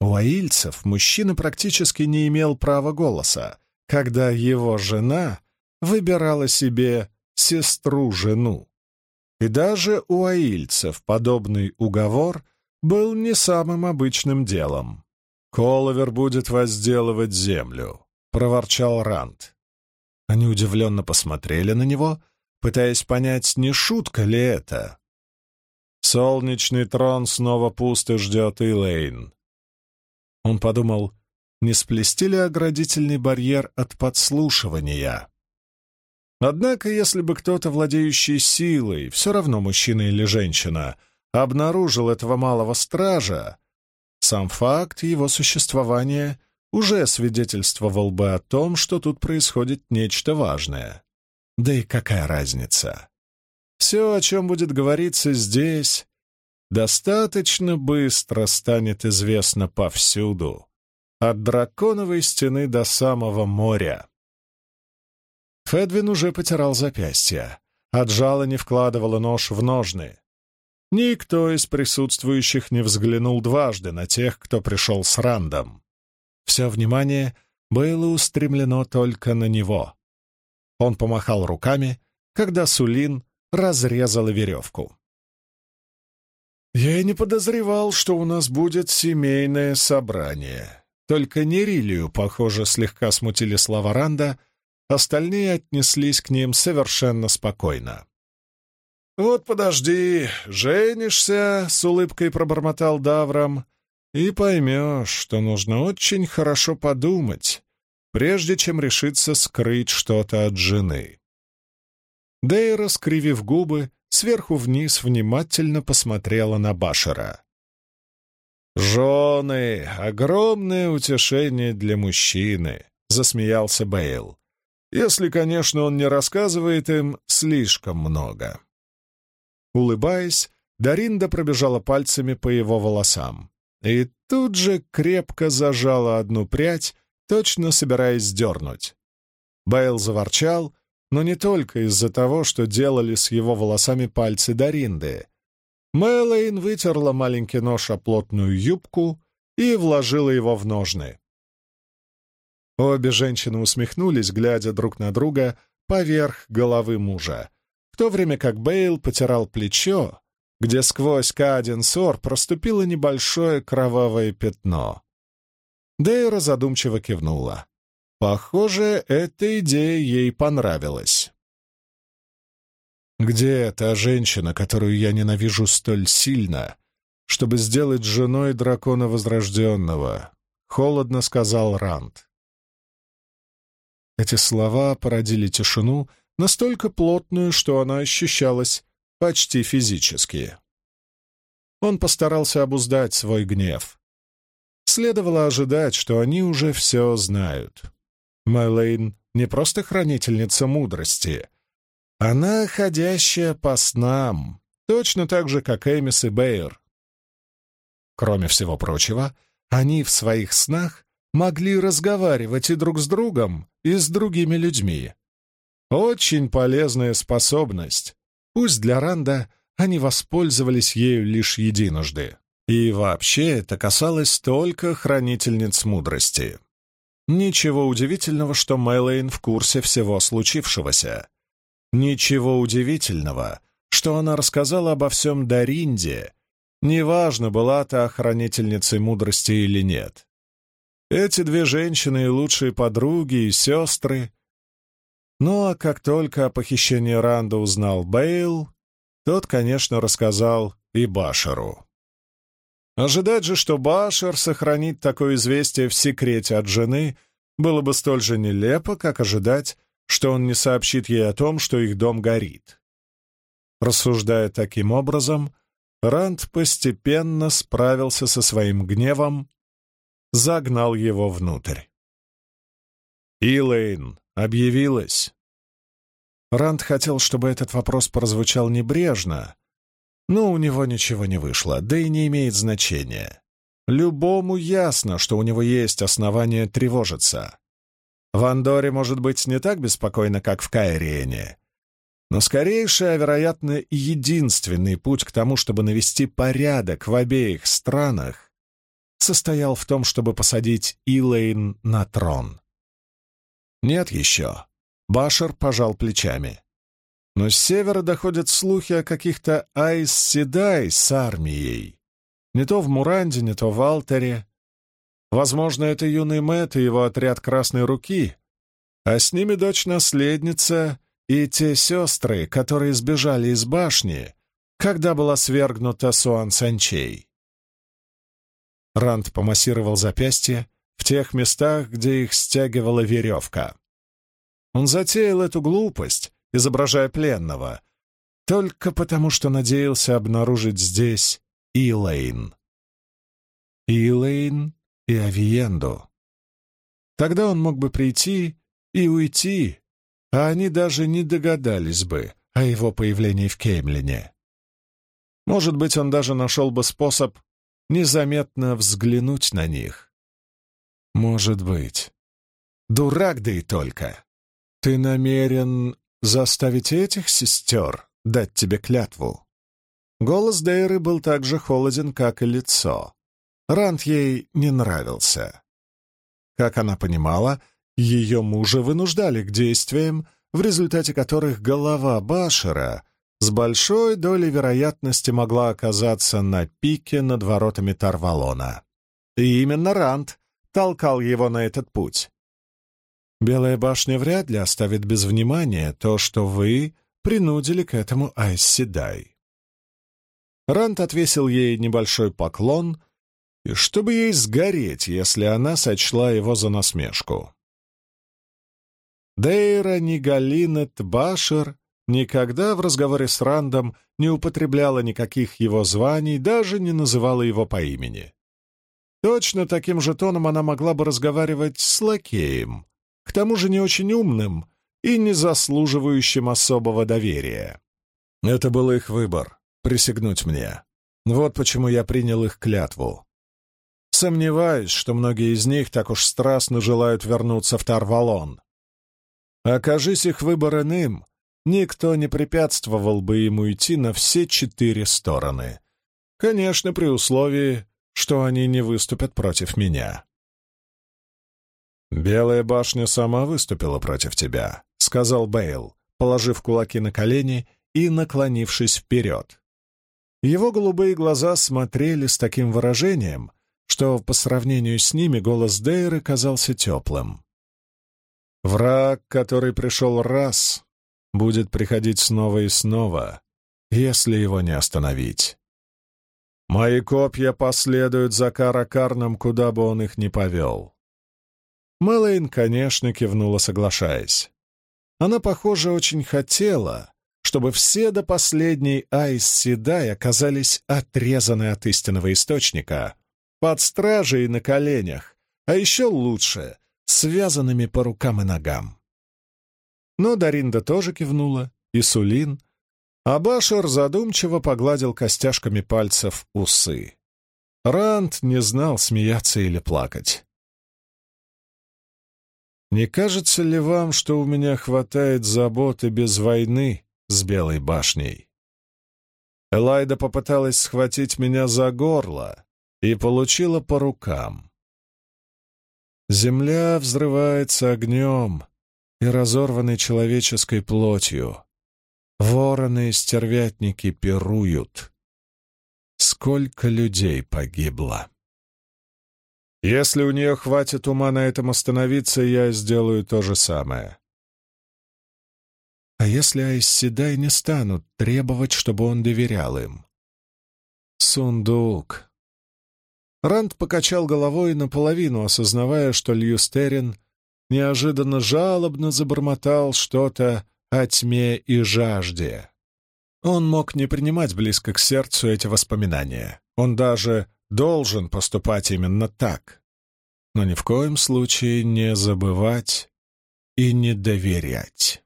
У аильцев мужчина практически не имел права голоса, когда его жена выбирала себе сестру-жену. И даже у аильцев подобный уговор был не самым обычным делом. «Коловер будет возделывать землю», — проворчал Ранд. Они удивленно посмотрели на него, пытаясь понять, не шутка ли это. Солнечный трон снова пуст и ждет Илэйн. Он подумал, не сплести ли оградительный барьер от подслушивания. Однако, если бы кто-то, владеющий силой, все равно мужчина или женщина, обнаружил этого малого стража, сам факт его существования уже свидетельствовал бы о том, что тут происходит нечто важное. Да и какая разница? Все, о чем будет говориться здесь, достаточно быстро станет известно повсюду, от драконовой стены до самого моря. Федвин уже потирал запястья, от жала не вкладывала нож в ножны. Никто из присутствующих не взглянул дважды на тех, кто пришел с Рандом. Все внимание было устремлено только на него. Он помахал руками, когда Сулин разрезала веревку. «Я и не подозревал, что у нас будет семейное собрание. Только Нерилию, похоже, слегка смутили слова Ранда, остальные отнеслись к ним совершенно спокойно. «Вот подожди, женишься», — с улыбкой пробормотал Даврам, «и поймешь, что нужно очень хорошо подумать, прежде чем решиться скрыть что-то от жены». Дейра, скривив губы, сверху вниз внимательно посмотрела на Башера. «Жены — огромное утешение для мужчины», — засмеялся Бейл. «Если, конечно, он не рассказывает им слишком много». Улыбаясь, Даринда пробежала пальцами по его волосам и тут же крепко зажала одну прядь, точно собираясь сдернуть. Бейл заворчал, но не только из-за того, что делали с его волосами пальцы Даринды. Мэлэйн вытерла маленький нож о плотную юбку и вложила его в ножны. Обе женщины усмехнулись, глядя друг на друга поверх головы мужа, в то время как Бейл потирал плечо, где сквозь каден сор проступило небольшое кровавое пятно. Дейра задумчиво кивнула. Похоже, эта идея ей понравилась. «Где та женщина, которую я ненавижу столь сильно, чтобы сделать женой дракона Возрожденного?» — холодно сказал Ранд. Эти слова породили тишину, настолько плотную, что она ощущалась почти физически. Он постарался обуздать свой гнев. Следовало ожидать, что они уже все знают. Мэлэйн не просто хранительница мудрости. Она ходящая по снам, точно так же, как Эмис и Бэйр. Кроме всего прочего, они в своих снах могли разговаривать и друг с другом, и с другими людьми. Очень полезная способность. Пусть для Ранда они воспользовались ею лишь единожды. И вообще это касалось только хранительниц мудрости. Ничего удивительного, что Мэлэйн в курсе всего случившегося. Ничего удивительного, что она рассказала обо всем Даринде, неважно, была та охранительницей мудрости или нет. Эти две женщины и лучшие подруги и сестры. Ну а как только о похищении Ранда узнал Бейл, тот, конечно, рассказал и Башеру. Ожидать же, что Башер сохранит такое известие в секрете от жены, было бы столь же нелепо, как ожидать, что он не сообщит ей о том, что их дом горит. Рассуждая таким образом, Ранд постепенно справился со своим гневом, загнал его внутрь. Илэйн объявилась. Ранд хотел, чтобы этот вопрос прозвучал небрежно, но у него ничего не вышло, да и не имеет значения. Любому ясно, что у него есть основания тревожиться. В Андоре может быть не так беспокойно, как в Кайриене, но скорейший, а вероятно единственный путь к тому, чтобы навести порядок в обеих странах, состоял в том, чтобы посадить Илэйн на трон. Нет еще. Башер пожал плечами. Но с севера доходят слухи о каких-то Айс-Седай с армией. Не то в Муранде, не то в Алтере. Возможно, это юный Мэтт и его отряд Красной Руки, а с ними дочь-наследница и те сестры, которые сбежали из башни, когда была свергнута Суан Санчей. Ранд помассировал запястье в тех местах, где их стягивала веревка. Он затеял эту глупость, изображая пленного, только потому что надеялся обнаружить здесь Илэйн. Илэйн и Авиенду. Тогда он мог бы прийти и уйти, а они даже не догадались бы о его появлении в Кеймлине. Может быть, он даже нашел бы способ незаметно взглянуть на них. Может быть. Дурак да и только. Ты намерен заставить этих сестер дать тебе клятву?» Голос Дейры был так же холоден, как и лицо. Рант ей не нравился. Как она понимала, ее мужа вынуждали к действиям, в результате которых голова Башера с большой долей вероятности могла оказаться на пике над воротами Тарвалона. И именно Рант толкал его на этот путь. Белая башня вряд ли оставит без внимания то, что вы принудили к этому Айсседай. Рант отвесил ей небольшой поклон, и чтобы ей сгореть, если она сочла его за насмешку. Дейра Нигалинет Башер никогда в разговоре с Рандом не употребляла никаких его званий, даже не называла его по имени. Точно таким же тоном она могла бы разговаривать с лакеем, к тому же не очень умным и не заслуживающим особого доверия. Это был их выбор — присягнуть мне. Вот почему я принял их клятву. Сомневаюсь, что многие из них так уж страстно желают вернуться в Тарвалон. Окажись их выбор иным, никто не препятствовал бы ему идти на все четыре стороны. Конечно, при условии, что они не выступят против меня. «Белая башня сама выступила против тебя», — сказал Бейл, положив кулаки на колени и наклонившись вперед. Его голубые глаза смотрели с таким выражением, что по сравнению с ними голос Дейры казался теплым. «Враг, который пришел раз, будет приходить снова и снова, если его не остановить. Мои копья последуют за Каракарном, куда бы он их ни повел. Мэлэйн, конечно, кивнула, соглашаясь. Она, похоже, очень хотела, чтобы все до последней Айс Седай оказались отрезаны от истинного источника, под стражей на коленях, а еще лучше — связанными по рукам и ногам. Но Даринда тоже кивнула, и Сулин, а Башар задумчиво погладил костяшками пальцев усы. Ранд не знал, смеяться или плакать. Не кажется ли вам, что у меня хватает заботы без войны с Белой башней? Элайда попыталась схватить меня за горло и получила по рукам. Земля взрывается огнем и разорванной человеческой плотью. Вороны и стервятники пируют. Сколько людей погибло! Если у нее хватит ума на этом остановиться, я сделаю то же самое. А если Айсседай не станут требовать, чтобы он доверял им? Сундук. Ранд покачал головой наполовину, осознавая, что Льюстерин неожиданно жалобно забормотал что-то о тьме и жажде. Он мог не принимать близко к сердцу эти воспоминания. Он даже должен поступать именно так. Но ни в коем случае не забывать и не доверять.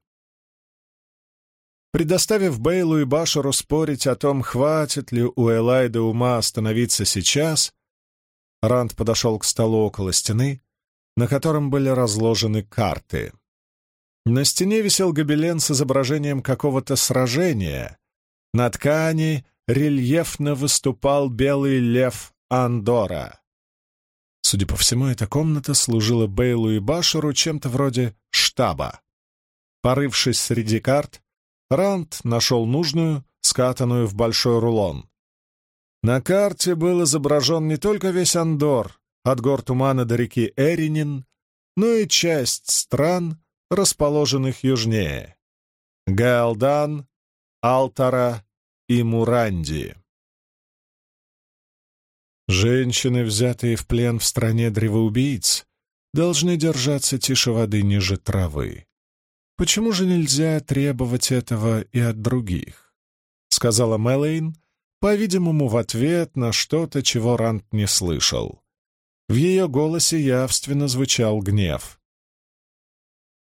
Предоставив Бейлу и Башару спорить о том, хватит ли у Элайды ума остановиться сейчас, Ранд подошел к столу около стены, на котором были разложены карты. На стене висел гобелен с изображением какого-то сражения. На ткани рельефно выступал белый лев Андора. Судя по всему, эта комната служила Бейлу и Башеру чем-то вроде штаба. Порывшись среди карт, Ранд нашел нужную, скатанную в большой рулон. На карте был изображен не только весь Андор, от гор Тумана до реки Эринин, но и часть стран, расположенных южнее — Гаалдан, Алтара и Муранди. Женщины, взятые в плен в стране древоубийц, должны держаться тише воды ниже травы. Почему же нельзя требовать этого и от других? Сказала Мэлэйн, по-видимому, в ответ на что-то, чего Рант не слышал. В ее голосе явственно звучал гнев.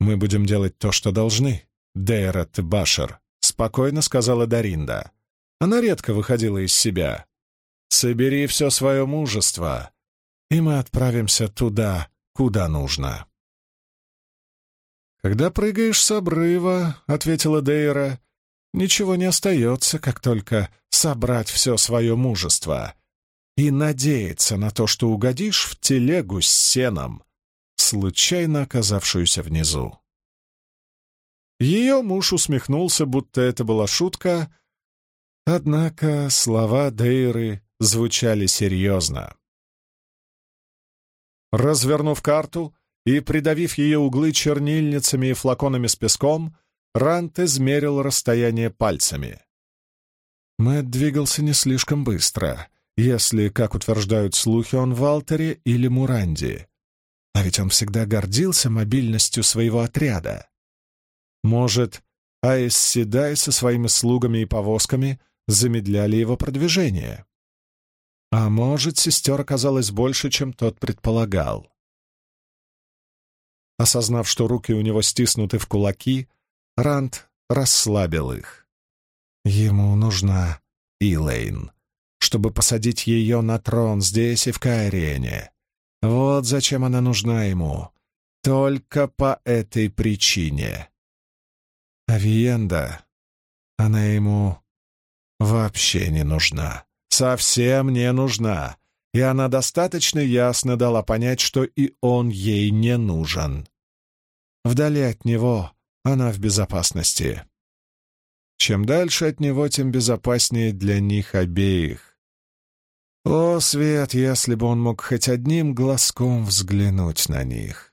«Мы будем делать то, что должны, Дейрат Башер», — спокойно сказала Даринда. Она редко выходила из себя. «Собери все свое мужество, и мы отправимся туда, куда нужно». «Когда прыгаешь с обрыва», — ответила Дейра, — «ничего не остается, как только собрать все свое мужество и надеяться на то, что угодишь в телегу с сеном, случайно оказавшуюся внизу». Ее муж усмехнулся, будто это была шутка, однако слова Дейры звучали серьезно. Развернув карту и придавив ее углы чернильницами и флаконами с песком, Рант измерил расстояние пальцами. Мэтт двигался не слишком быстро, если, как утверждают слухи, он в Алтере или Муранди. А ведь он всегда гордился мобильностью своего отряда. Может, Айс Седай со своими слугами и повозками замедляли его продвижение. А может, сестер оказалось больше, чем тот предполагал. Осознав, что руки у него стиснуты в кулаки, Ранд расслабил их. Ему нужна Илэйн, чтобы посадить ее на трон здесь и в Каирене. Вот зачем она нужна ему. Только по этой причине. Авиенда, она ему вообще не нужна. Совсем не нужна. И она достаточно ясно дала понять, что и он ей не нужен. Вдали от него она в безопасности. Чем дальше от него, тем безопаснее для них обеих. О, Свет, если бы он мог хоть одним глазком взглянуть на них.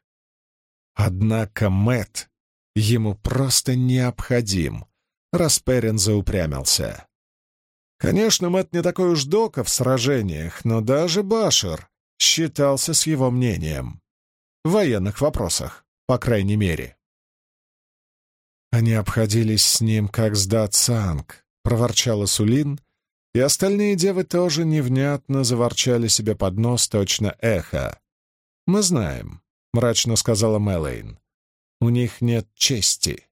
Однако Мэт ему просто необходим, раз Перин заупрямился. Конечно, Мэтт не такой уж дока в сражениях, но даже Башер считался с его мнением. В военных вопросах, по крайней мере. Они обходились с ним, как с Датсанг, проворчала Сулин, и остальные девы тоже невнятно заворчали себе под нос точно эхо. «Мы знаем», — мрачно сказала Мэлэйн. У них нет чести.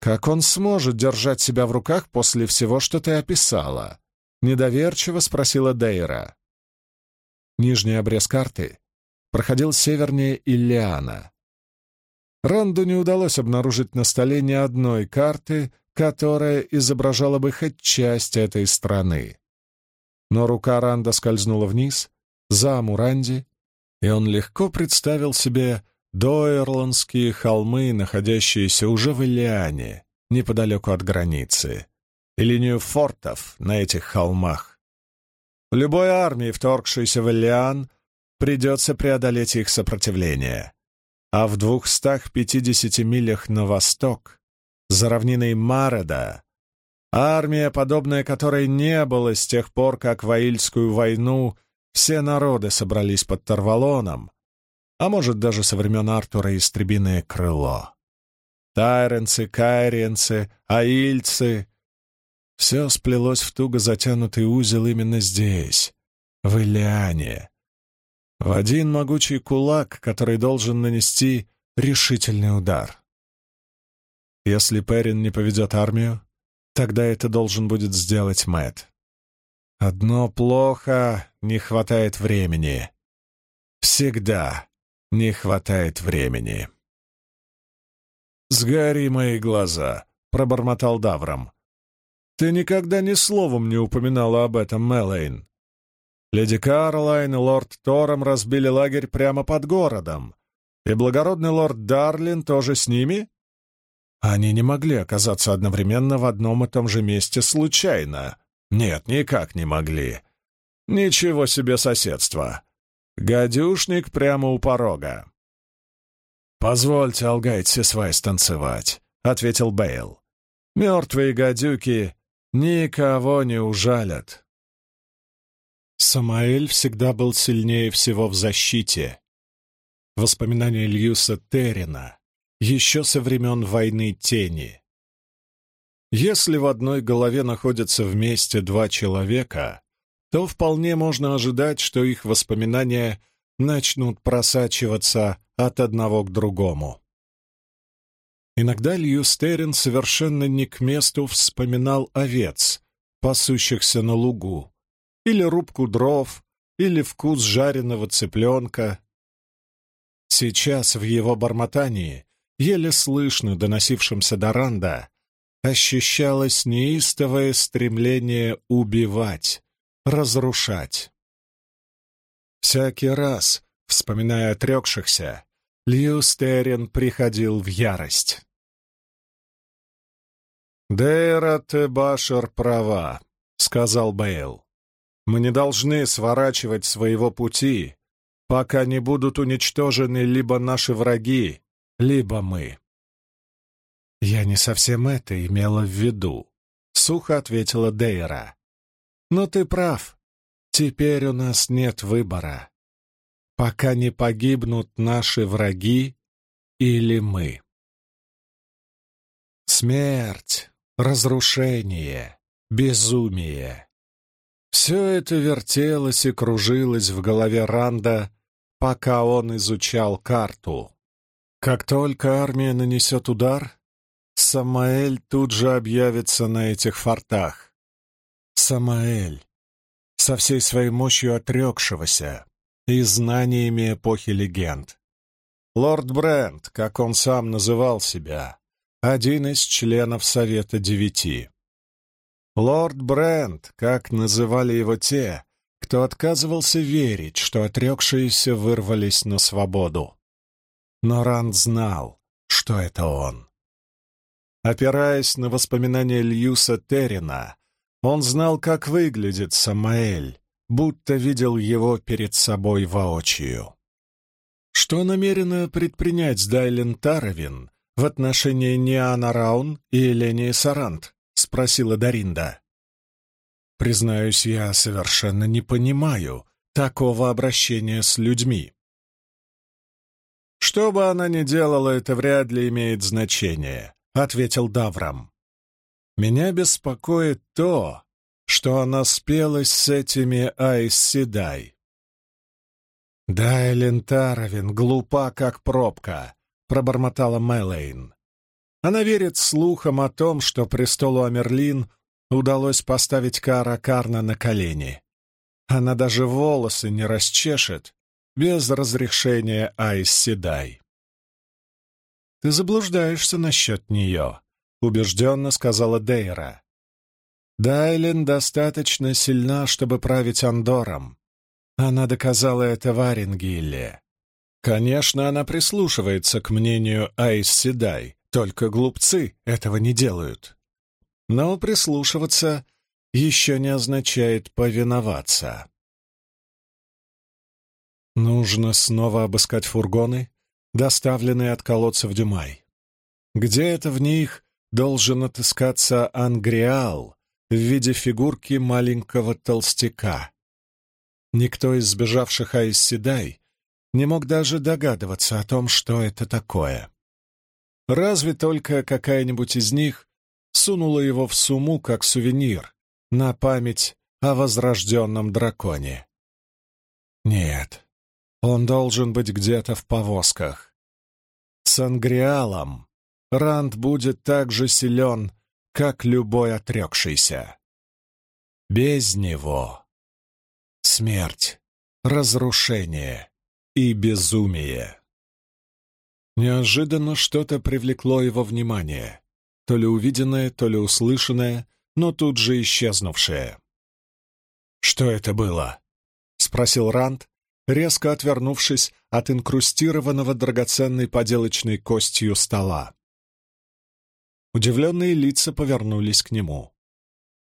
Как он сможет держать себя в руках после всего, что ты описала? Недоверчиво спросила Дейра. Нижний обрез карты проходил севернее Иллиана, Ранду не удалось обнаружить на столе ни одной карты, которая изображала бы хоть часть этой страны. Но рука Ранда скользнула вниз, за Амуранди, и он легко представил себе доирландские холмы, находящиеся уже в Ильяне, неподалеку от границы, и линию фортов на этих холмах. Любой армии, вторгшейся в Ильян, придется преодолеть их сопротивление. А в двухстах пятидесяти милях на восток, за равниной Мареда, армия, подобная которой не было с тех пор, как в Аильскую войну все народы собрались под Тарвалоном, а может, даже со времен Артура истребиное крыло. Тайренцы, кайренцы, аильцы — все сплелось в туго затянутый узел именно здесь, в Ильяне, в один могучий кулак, который должен нанести решительный удар. Если Перин не поведет армию, тогда это должен будет сделать Мэт. Одно плохо — не хватает времени. Всегда не хватает времени. «Сгори мои глаза», — пробормотал Давром. «Ты никогда ни словом не упоминала об этом, Мэлэйн. Леди Карлайн и лорд Тором разбили лагерь прямо под городом. И благородный лорд Дарлин тоже с ними? Они не могли оказаться одновременно в одном и том же месте случайно. Нет, никак не могли. Ничего себе соседство. Гадюшник прямо у порога. «Позвольте Алгайте Свайс танцевать», — ответил Бейл. «Мертвые гадюки никого не ужалят». Самаэль всегда был сильнее всего в защите. Воспоминания Льюса Террина, еще со времен войны тени. Если в одной голове находятся вместе два человека, то вполне можно ожидать, что их воспоминания начнут просачиваться от одного к другому. Иногда Льюс Террин совершенно не к месту вспоминал овец, пасущихся на лугу, или рубку дров, или вкус жареного цыпленка. Сейчас в его бормотании, еле слышно доносившемся до Ранда, ощущалось неистовое стремление убивать, разрушать. Всякий раз, вспоминая отрекшихся, Льюстерин приходил в ярость. «Дейра Тебашер права», — сказал Бейл. Мы не должны сворачивать своего пути, пока не будут уничтожены либо наши враги, либо мы. «Я не совсем это имела в виду», — сухо ответила Дейра. «Но ты прав. Теперь у нас нет выбора. Пока не погибнут наши враги или мы». Смерть, разрушение, безумие. Все это вертелось и кружилось в голове Ранда, пока он изучал карту. Как только армия нанесет удар, Самаэль тут же объявится на этих фортах. Самаэль, со всей своей мощью отрекшегося и знаниями эпохи легенд. Лорд Брент, как он сам называл себя, один из членов Совета Девяти. Лорд Брент, как называли его те, кто отказывался верить, что отрекшиеся вырвались на свободу. Но Ранд знал, что это он. Опираясь на воспоминания Льюса Террина, он знал, как выглядит Самаэль, будто видел его перед собой воочию. Что намерена предпринять Дайлен Таровин в отношении Ниана Раун и Элении Сарант? — спросила Даринда. «Признаюсь, я совершенно не понимаю такого обращения с людьми». «Что бы она ни делала, это вряд ли имеет значение», — ответил Даврам. «Меня беспокоит то, что она спелась с этими Айсседай». «Да, Элентаровин, глупа, как пробка», — пробормотала Мэлэйн. Она верит слухам о том, что престолу Амерлин удалось поставить Кара Карна на колени. Она даже волосы не расчешет без разрешения Айс Седай. ты заблуждаешься насчет нее», — убежденно сказала Дейра. Дайлин достаточно сильна, чтобы править Андором. Она доказала это в. Конечно, она прислушивается к мнению Айс Седай, только глупцы этого не делают. Но прислушиваться еще не означает повиноваться. Нужно снова обыскать фургоны, доставленные от колодца в Дюмай. Где-то в них должен отыскаться Ангриал, в виде фигурки маленького толстяка. Никто из сбежавших Айсседай не мог даже догадываться о том, что это такое. Разве только какая-нибудь из них сунула его в сумму как сувенир на память о возрожденном драконе. Нет, он должен быть где-то в повозках. С Ангриалом Ранд будет так же силен, как любой отрекшийся. Без него смерть, разрушение и безумие. Неожиданно что-то привлекло его внимание, то ли увиденное, то ли услышанное, но тут же исчезнувшее. «Что это было?» — спросил Ранд, резко отвернувшись от инкрустированного драгоценной поделочной костью стола. Удивленные лица повернулись к нему.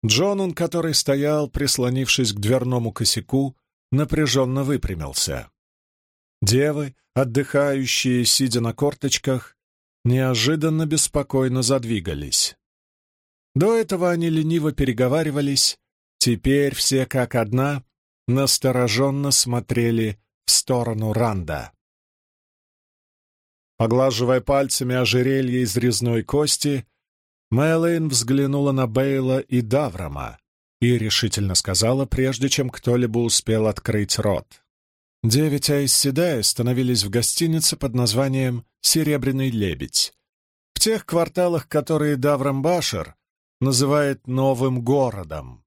Джонан, который стоял, прислонившись к дверному косяку, напряженно выпрямился. Девы, отдыхающие, сидя на корточках, неожиданно беспокойно задвигались. До этого они лениво переговаривались, теперь все как одна настороженно смотрели в сторону Ранда. Поглаживая пальцами ожерелье из резной кости, Мэлэйн взглянула на Бейла и Даврама и решительно сказала, прежде чем кто-либо успел открыть рот. Девять Айсседай становились в гостинице под названием «Серебряный лебедь», в тех кварталах, которые Даврам Башер называет «новым городом».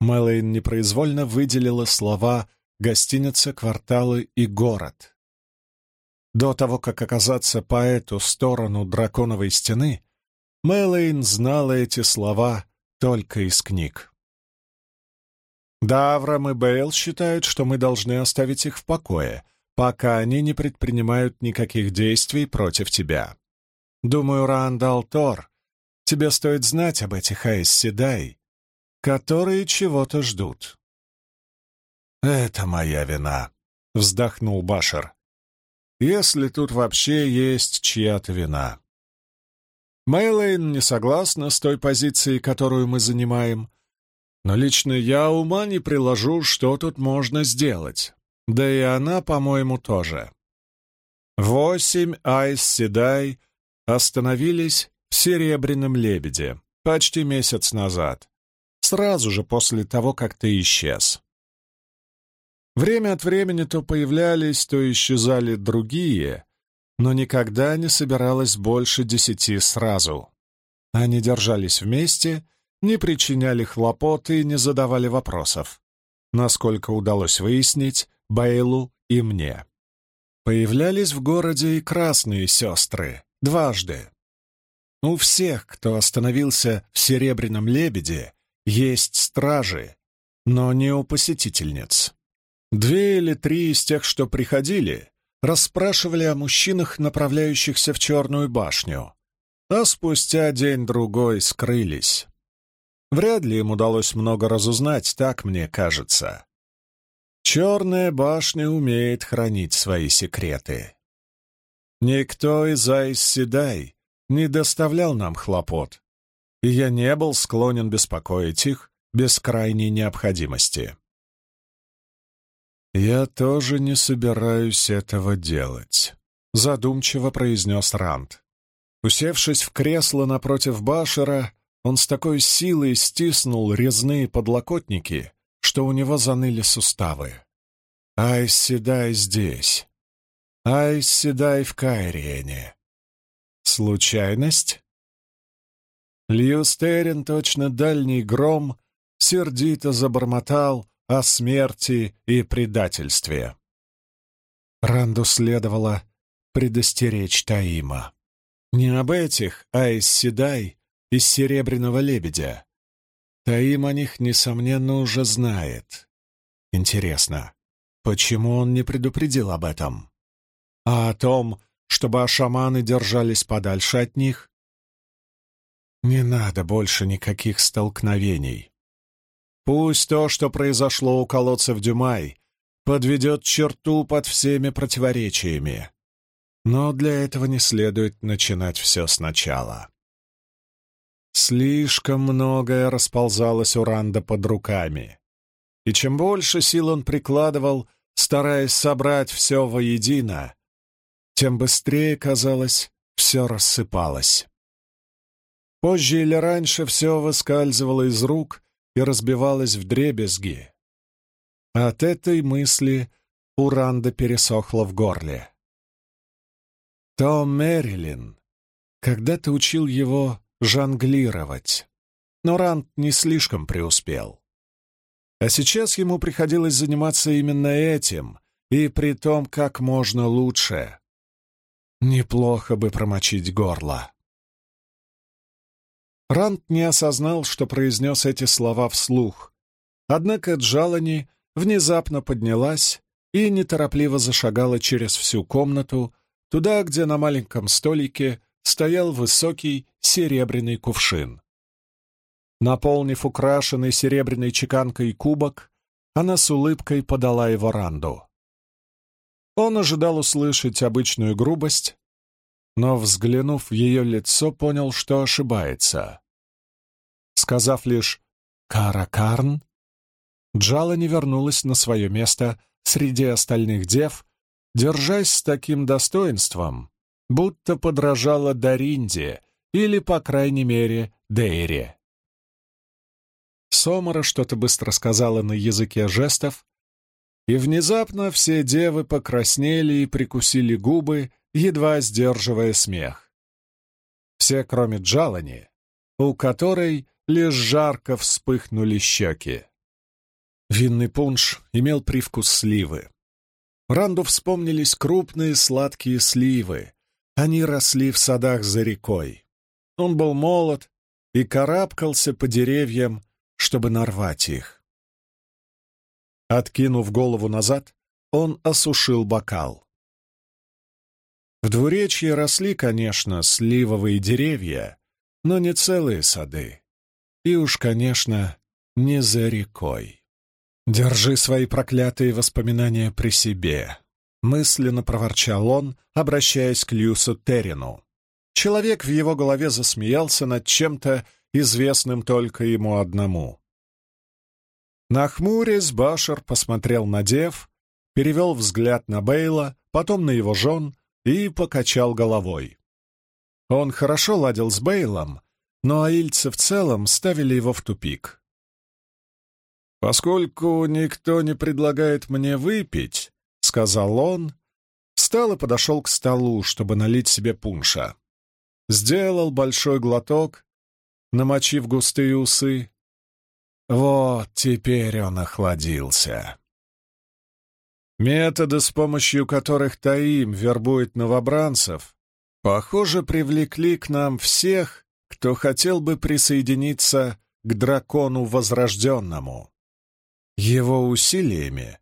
Мэлэйн непроизвольно выделила слова «гостиница», «кварталы» и «город». До того, как оказаться по эту сторону драконовой стены, Мэлэйн знала эти слова только из книг. Даврам и Бейл считают, что мы должны оставить их в покое, пока они не предпринимают никаких действий против тебя. Думаю, Рандал Тор, тебе стоит знать об этих Айс которые чего-то ждут. «Это моя вина», — вздохнул Башер если тут вообще есть чья-то вина. Мэйлэйн не согласна с той позицией, которую мы занимаем, но лично я ума не приложу, что тут можно сделать. Да и она, по-моему, тоже. Восемь Айс Седай остановились в Серебряном Лебеде почти месяц назад, сразу же после того, как ты исчез. Время от времени то появлялись, то исчезали другие, но никогда не собиралось больше десяти сразу. Они держались вместе, не причиняли хлопот и не задавали вопросов, насколько удалось выяснить Бейлу и мне. Появлялись в городе и красные сестры, дважды. У всех, кто остановился в Серебряном Лебеде, есть стражи, но не у посетительниц. Две или три из тех, что приходили, расспрашивали о мужчинах, направляющихся в Черную башню, а спустя день-другой скрылись. Вряд ли им удалось много разузнать, так мне кажется. Черная башня умеет хранить свои секреты. Никто из Айс-Седай не доставлял нам хлопот, и я не был склонен беспокоить их без крайней необходимости. «Я тоже не собираюсь этого делать», — задумчиво произнес Ранд. Усевшись в кресло напротив Башера, он с такой силой стиснул резные подлокотники, что у него заныли суставы. «Ай, седай здесь! Ай, седай в Кайриене!» «Случайность?» Льюстерин, точно дальний гром, сердито забормотал, о смерти и предательстве. Ранду следовало предостеречь Таима. Не об этих, а из Седай, из Серебряного Лебедя. Таим о них, несомненно, уже знает. Интересно, почему он не предупредил об этом? А о том, чтобы шаманы держались подальше от них? Не надо больше никаких столкновений. Пусть то, что произошло у колодца в Дюмай, подведет черту под всеми противоречиями. Но для этого не следует начинать все сначала. Слишком многое расползалось у Ранда под руками. И чем больше сил он прикладывал, стараясь собрать все воедино, тем быстрее, казалось, все рассыпалось. Позже или раньше все выскальзывало из рук и разбивалось в дребезги. От этой мысли у Ранда пересохло в горле. Том Мэрилин когда-то учил его жонглировать, но Ранд не слишком преуспел. А сейчас ему приходилось заниматься именно этим, и при том как можно лучше. Неплохо бы промочить горло. Ранд не осознал, что произнес эти слова вслух. Однако Джалани внезапно поднялась и неторопливо зашагала через всю комнату, туда, где на маленьком столике стоял высокий серебряный кувшин. Наполнив украшенный серебряной чеканкой кубок, она с улыбкой подала его Ранду. Он ожидал услышать обычную грубость, но, взглянув в ее лицо, понял, что ошибается. Сказав лишь «Каракарн», Джала не вернулась на свое место среди остальных дев, держась с таким достоинством, будто подражала Даринде или, по крайней мере, Дейре. Сомара что-то быстро сказала на языке жестов, и внезапно все девы покраснели и прикусили губы, едва сдерживая смех. Все, кроме Джалани, у которой лишь жарко вспыхнули щеки. Винный пунш имел привкус сливы. Ранду вспомнились крупные сладкие сливы. Они росли в садах за рекой. Он был молод и карабкался по деревьям, чтобы нарвать их. Откинув голову назад, он осушил бокал. В двуречье росли, конечно, сливовые деревья, но не целые сады. И уж, конечно, не за рекой. «Держи свои проклятые воспоминания при себе», — мысленно проворчал он, обращаясь к Люсу Террину. Человек в его голове засмеялся над чем-то, известным только ему одному. Нахмурясь, Башер посмотрел на Дев, перевел взгляд на Бейла, потом на его жен и покачал головой. Он хорошо ладил с Бейлом, но аильцы в целом ставили его в тупик. «Поскольку никто не предлагает мне выпить», — сказал он, встал и подошел к столу, чтобы налить себе пунша. Сделал большой глоток, намочив густые усы. Вот теперь он охладился. Методы, с помощью которых Таим вербует новобранцев, похоже, привлекли к нам всех, кто хотел бы присоединиться к дракону Возрожденному. Его усилиями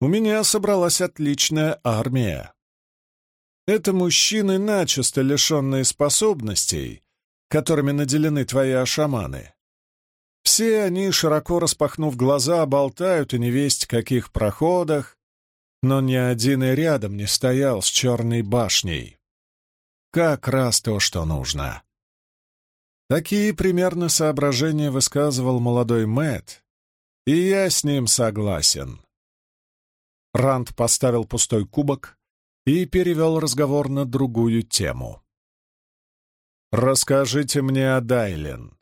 у меня собралась отличная армия. Это мужчины, начисто лишенные способностей, которыми наделены твои ашаманы. Все они, широко распахнув глаза, болтают о невесть каких проходах, но ни один и рядом не стоял с черной башней. Как раз то, что нужно. Такие примерно соображения высказывал молодой Мэт, и я с ним согласен. Ранд поставил пустой кубок и перевел разговор на другую тему. «Расскажите мне о Дайлен».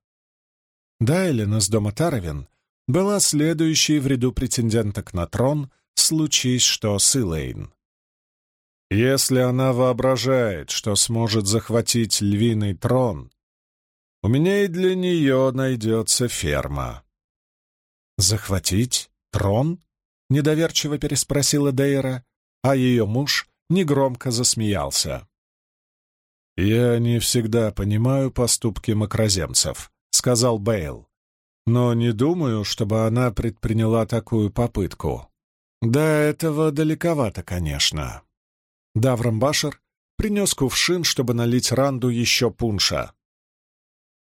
Дайлен из дома Таровин была следующей в ряду претенденток на трон — случись что с Илэйн. Если она воображает, что сможет захватить львиный трон, у меня и для нее найдется ферма. «Захватить трон?» — недоверчиво переспросила Дейра, а ее муж негромко засмеялся. «Я не всегда понимаю поступки макроземцев», — сказал Бейл. «Но не думаю, чтобы она предприняла такую попытку. До этого далековато, конечно». Даврам Башер принес кувшин, чтобы налить Ранду еще пунша.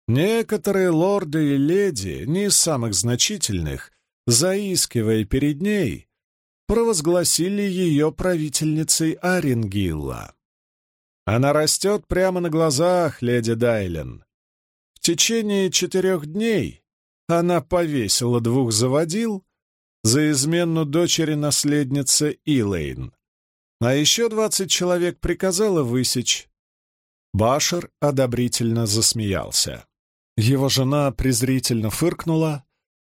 Некоторые лорды и леди, не из самых значительных, заискивая перед ней, провозгласили ее правительницей Арингилла. Она растет прямо на глазах, леди Дайлен. В течение четырех дней она повесила двух заводил за измену дочери наследницы Илэйн, а еще двадцать человек приказала высечь. Башер одобрительно засмеялся. Его жена презрительно фыркнула,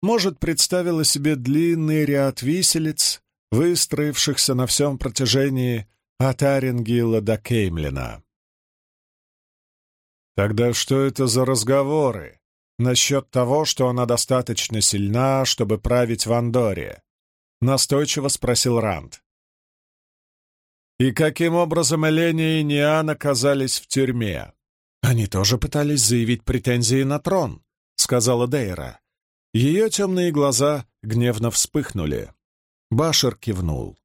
может, представила себе длинный ряд виселиц, выстроившихся на всем протяжении от Арингила до Кеймлина. Тогда что это за разговоры насчет того, что она достаточно сильна, чтобы править в Андоре? Настойчиво спросил Ранд. И каким образом Эления и Ниан оказались в тюрьме? Они тоже пытались заявить претензии на трон, сказала Дейра. Ее темные глаза гневно вспыхнули. Башер кивнул.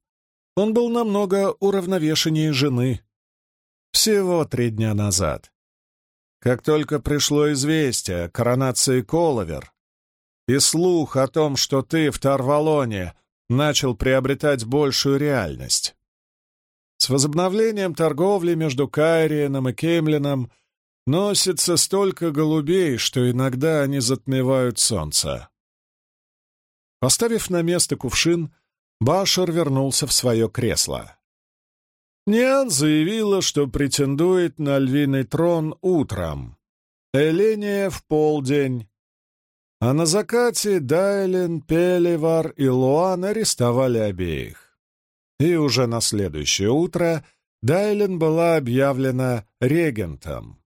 Он был намного уравновешеннее жены. Всего три дня назад. Как только пришло известие о коронации Коловер и слух о том, что ты в Тарвалоне начал приобретать большую реальность. С возобновлением торговли между Кайриеном и Кемлином носится столько голубей, что иногда они затмевают солнце. Поставив на место кувшин, Башер вернулся в свое кресло. Ниан заявила, что претендует на львиный трон утром, Эления в полдень, а на закате Дайлен, Пелевар и Луан арестовали обеих. И уже на следующее утро Дайлен была объявлена регентом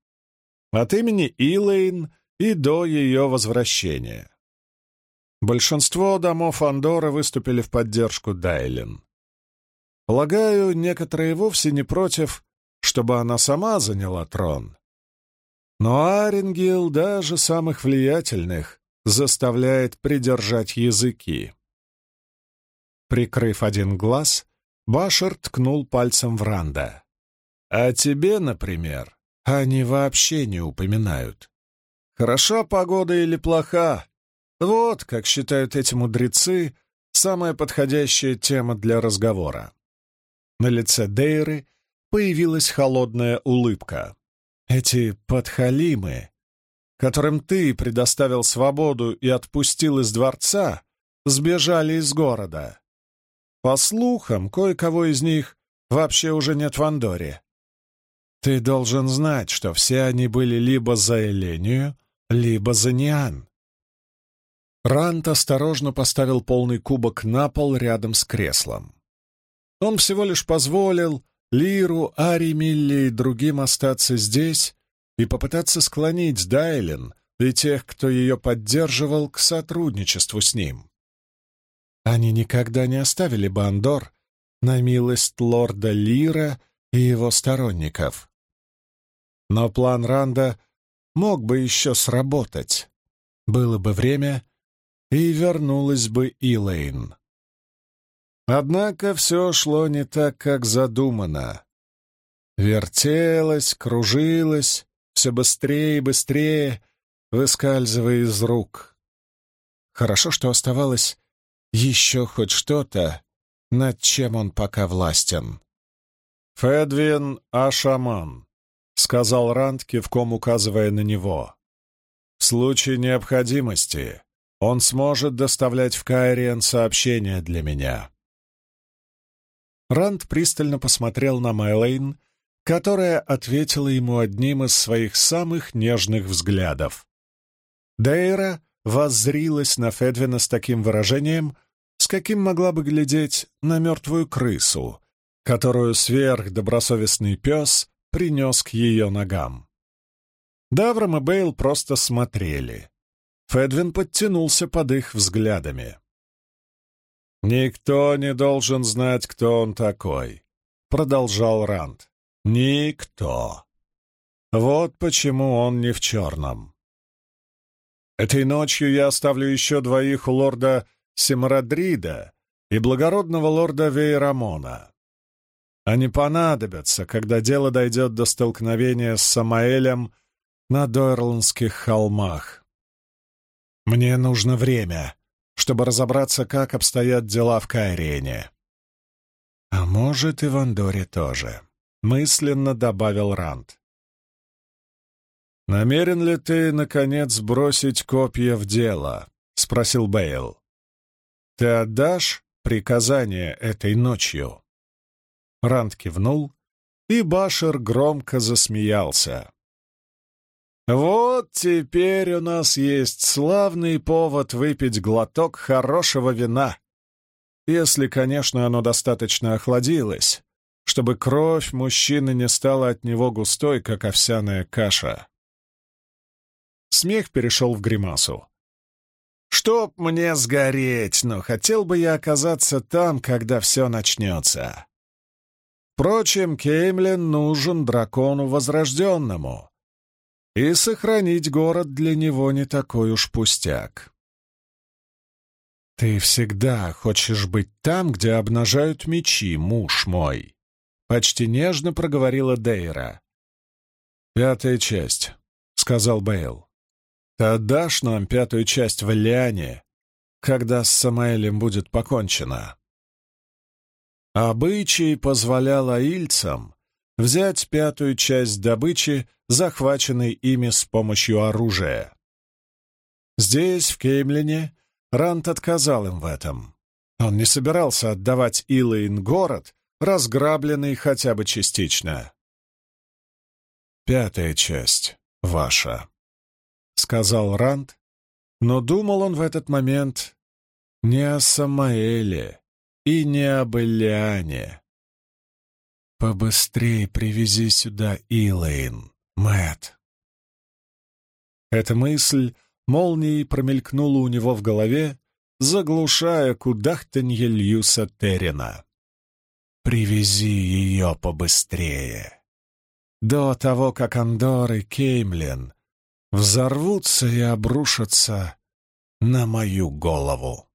от имени Илэйн и до ее возвращения. Большинство домов Андоры выступили в поддержку Дайлин. Полагаю, некоторые вовсе не против, чтобы она сама заняла трон. Но Арингил даже самых влиятельных заставляет придержать языки. Прикрыв один глаз, Башер ткнул пальцем в Ранда. «А тебе, например, они вообще не упоминают. Хороша погода или плоха, вот, как считают эти мудрецы, самая подходящая тема для разговора. На лице Дейры появилась холодная улыбка. Эти подхалимы, которым ты предоставил свободу и отпустил из дворца, сбежали из города. По слухам, кое-кого из них вообще уже нет в Андоре. Ты должен знать, что все они были либо за Элению, либо за Ниан. Рант осторожно поставил полный кубок на пол рядом с креслом. Он всего лишь позволил Лиру, Ари, Милли и другим остаться здесь и попытаться склонить Дайлен и тех, кто ее поддерживал, к сотрудничеству с ним. Они никогда не оставили Бандор на милость лорда Лира и его сторонников. Но план Ранда мог бы еще сработать. Было бы время, и вернулась бы Илэйн. Однако все шло не так, как задумано. Вертелось, кружилось, все быстрее и быстрее, выскальзывая из рук. Хорошо, что оставалось еще хоть что-то, над чем он пока властен. «Федвин Ашаман», — сказал Ранд, кивком указывая на него. «В случае необходимости он сможет доставлять в Кайриен сообщения для меня. Ранд пристально посмотрел на Майлейн, которая ответила ему одним из своих самых нежных взглядов. Дейра воззрилась на Федвина с таким выражением, с каким могла бы глядеть на мертвую крысу, которую сверхдобросовестный пес принес к ее ногам. Даврам и Бейл просто смотрели. Федвин подтянулся под их взглядами. «Никто не должен знать, кто он такой. — продолжал Ранд. «Никто. Вот почему он не в черном. Этой ночью я оставлю еще двоих у лорда Симрадрида и благородного лорда Вейрамона. Они понадобятся, когда дело дойдет до столкновения с Самаэлем на Дорландских холмах. Мне нужно время, чтобы разобраться, как обстоят дела в Кайрене. А может, и в Андоре тоже, — мысленно добавил Ранд. «Намерен ли ты, наконец, бросить копья в дело?» — спросил Бейл. «Ты отдашь приказание этой ночью?» Ранд кивнул, и Башер громко засмеялся. «Вот теперь у нас есть славный повод выпить глоток хорошего вина. Если, конечно, оно достаточно охладилось, чтобы кровь мужчины не стала от него густой, как овсяная каша». Смех перешел в гримасу. «Чтоб мне сгореть, но хотел бы я оказаться там, когда все начнется. Впрочем, Кеймлин нужен дракону возрожденному, и сохранить город для него не такой уж пустяк. «Ты всегда хочешь быть там, где обнажают мечи, муж мой», — почти нежно проговорила Дейра. «Пятая часть», — сказал Бейл. «Ты отдашь нам пятую часть в Лиане, когда с Самаэлем будет покончено?» Обычай позволял аильцам взять пятую часть добычи, захваченной ими с помощью оружия. Здесь, в Кеймлине, Рант отказал им в этом. Он не собирался отдавать Илэйн город, разграбленный хотя бы частично. «Пятая часть ваша», — сказал Рант, но думал он в этот момент не о Самаэле и не об Элиане, «Побыстрей привези сюда Илэйн, Мэтт!» Эта мысль молнией промелькнула у него в голове, заглушая кудахтанье Льюса Террина. «Привези ее побыстрее!» До того, как Андор и Кеймлин взорвутся и обрушатся на мою голову.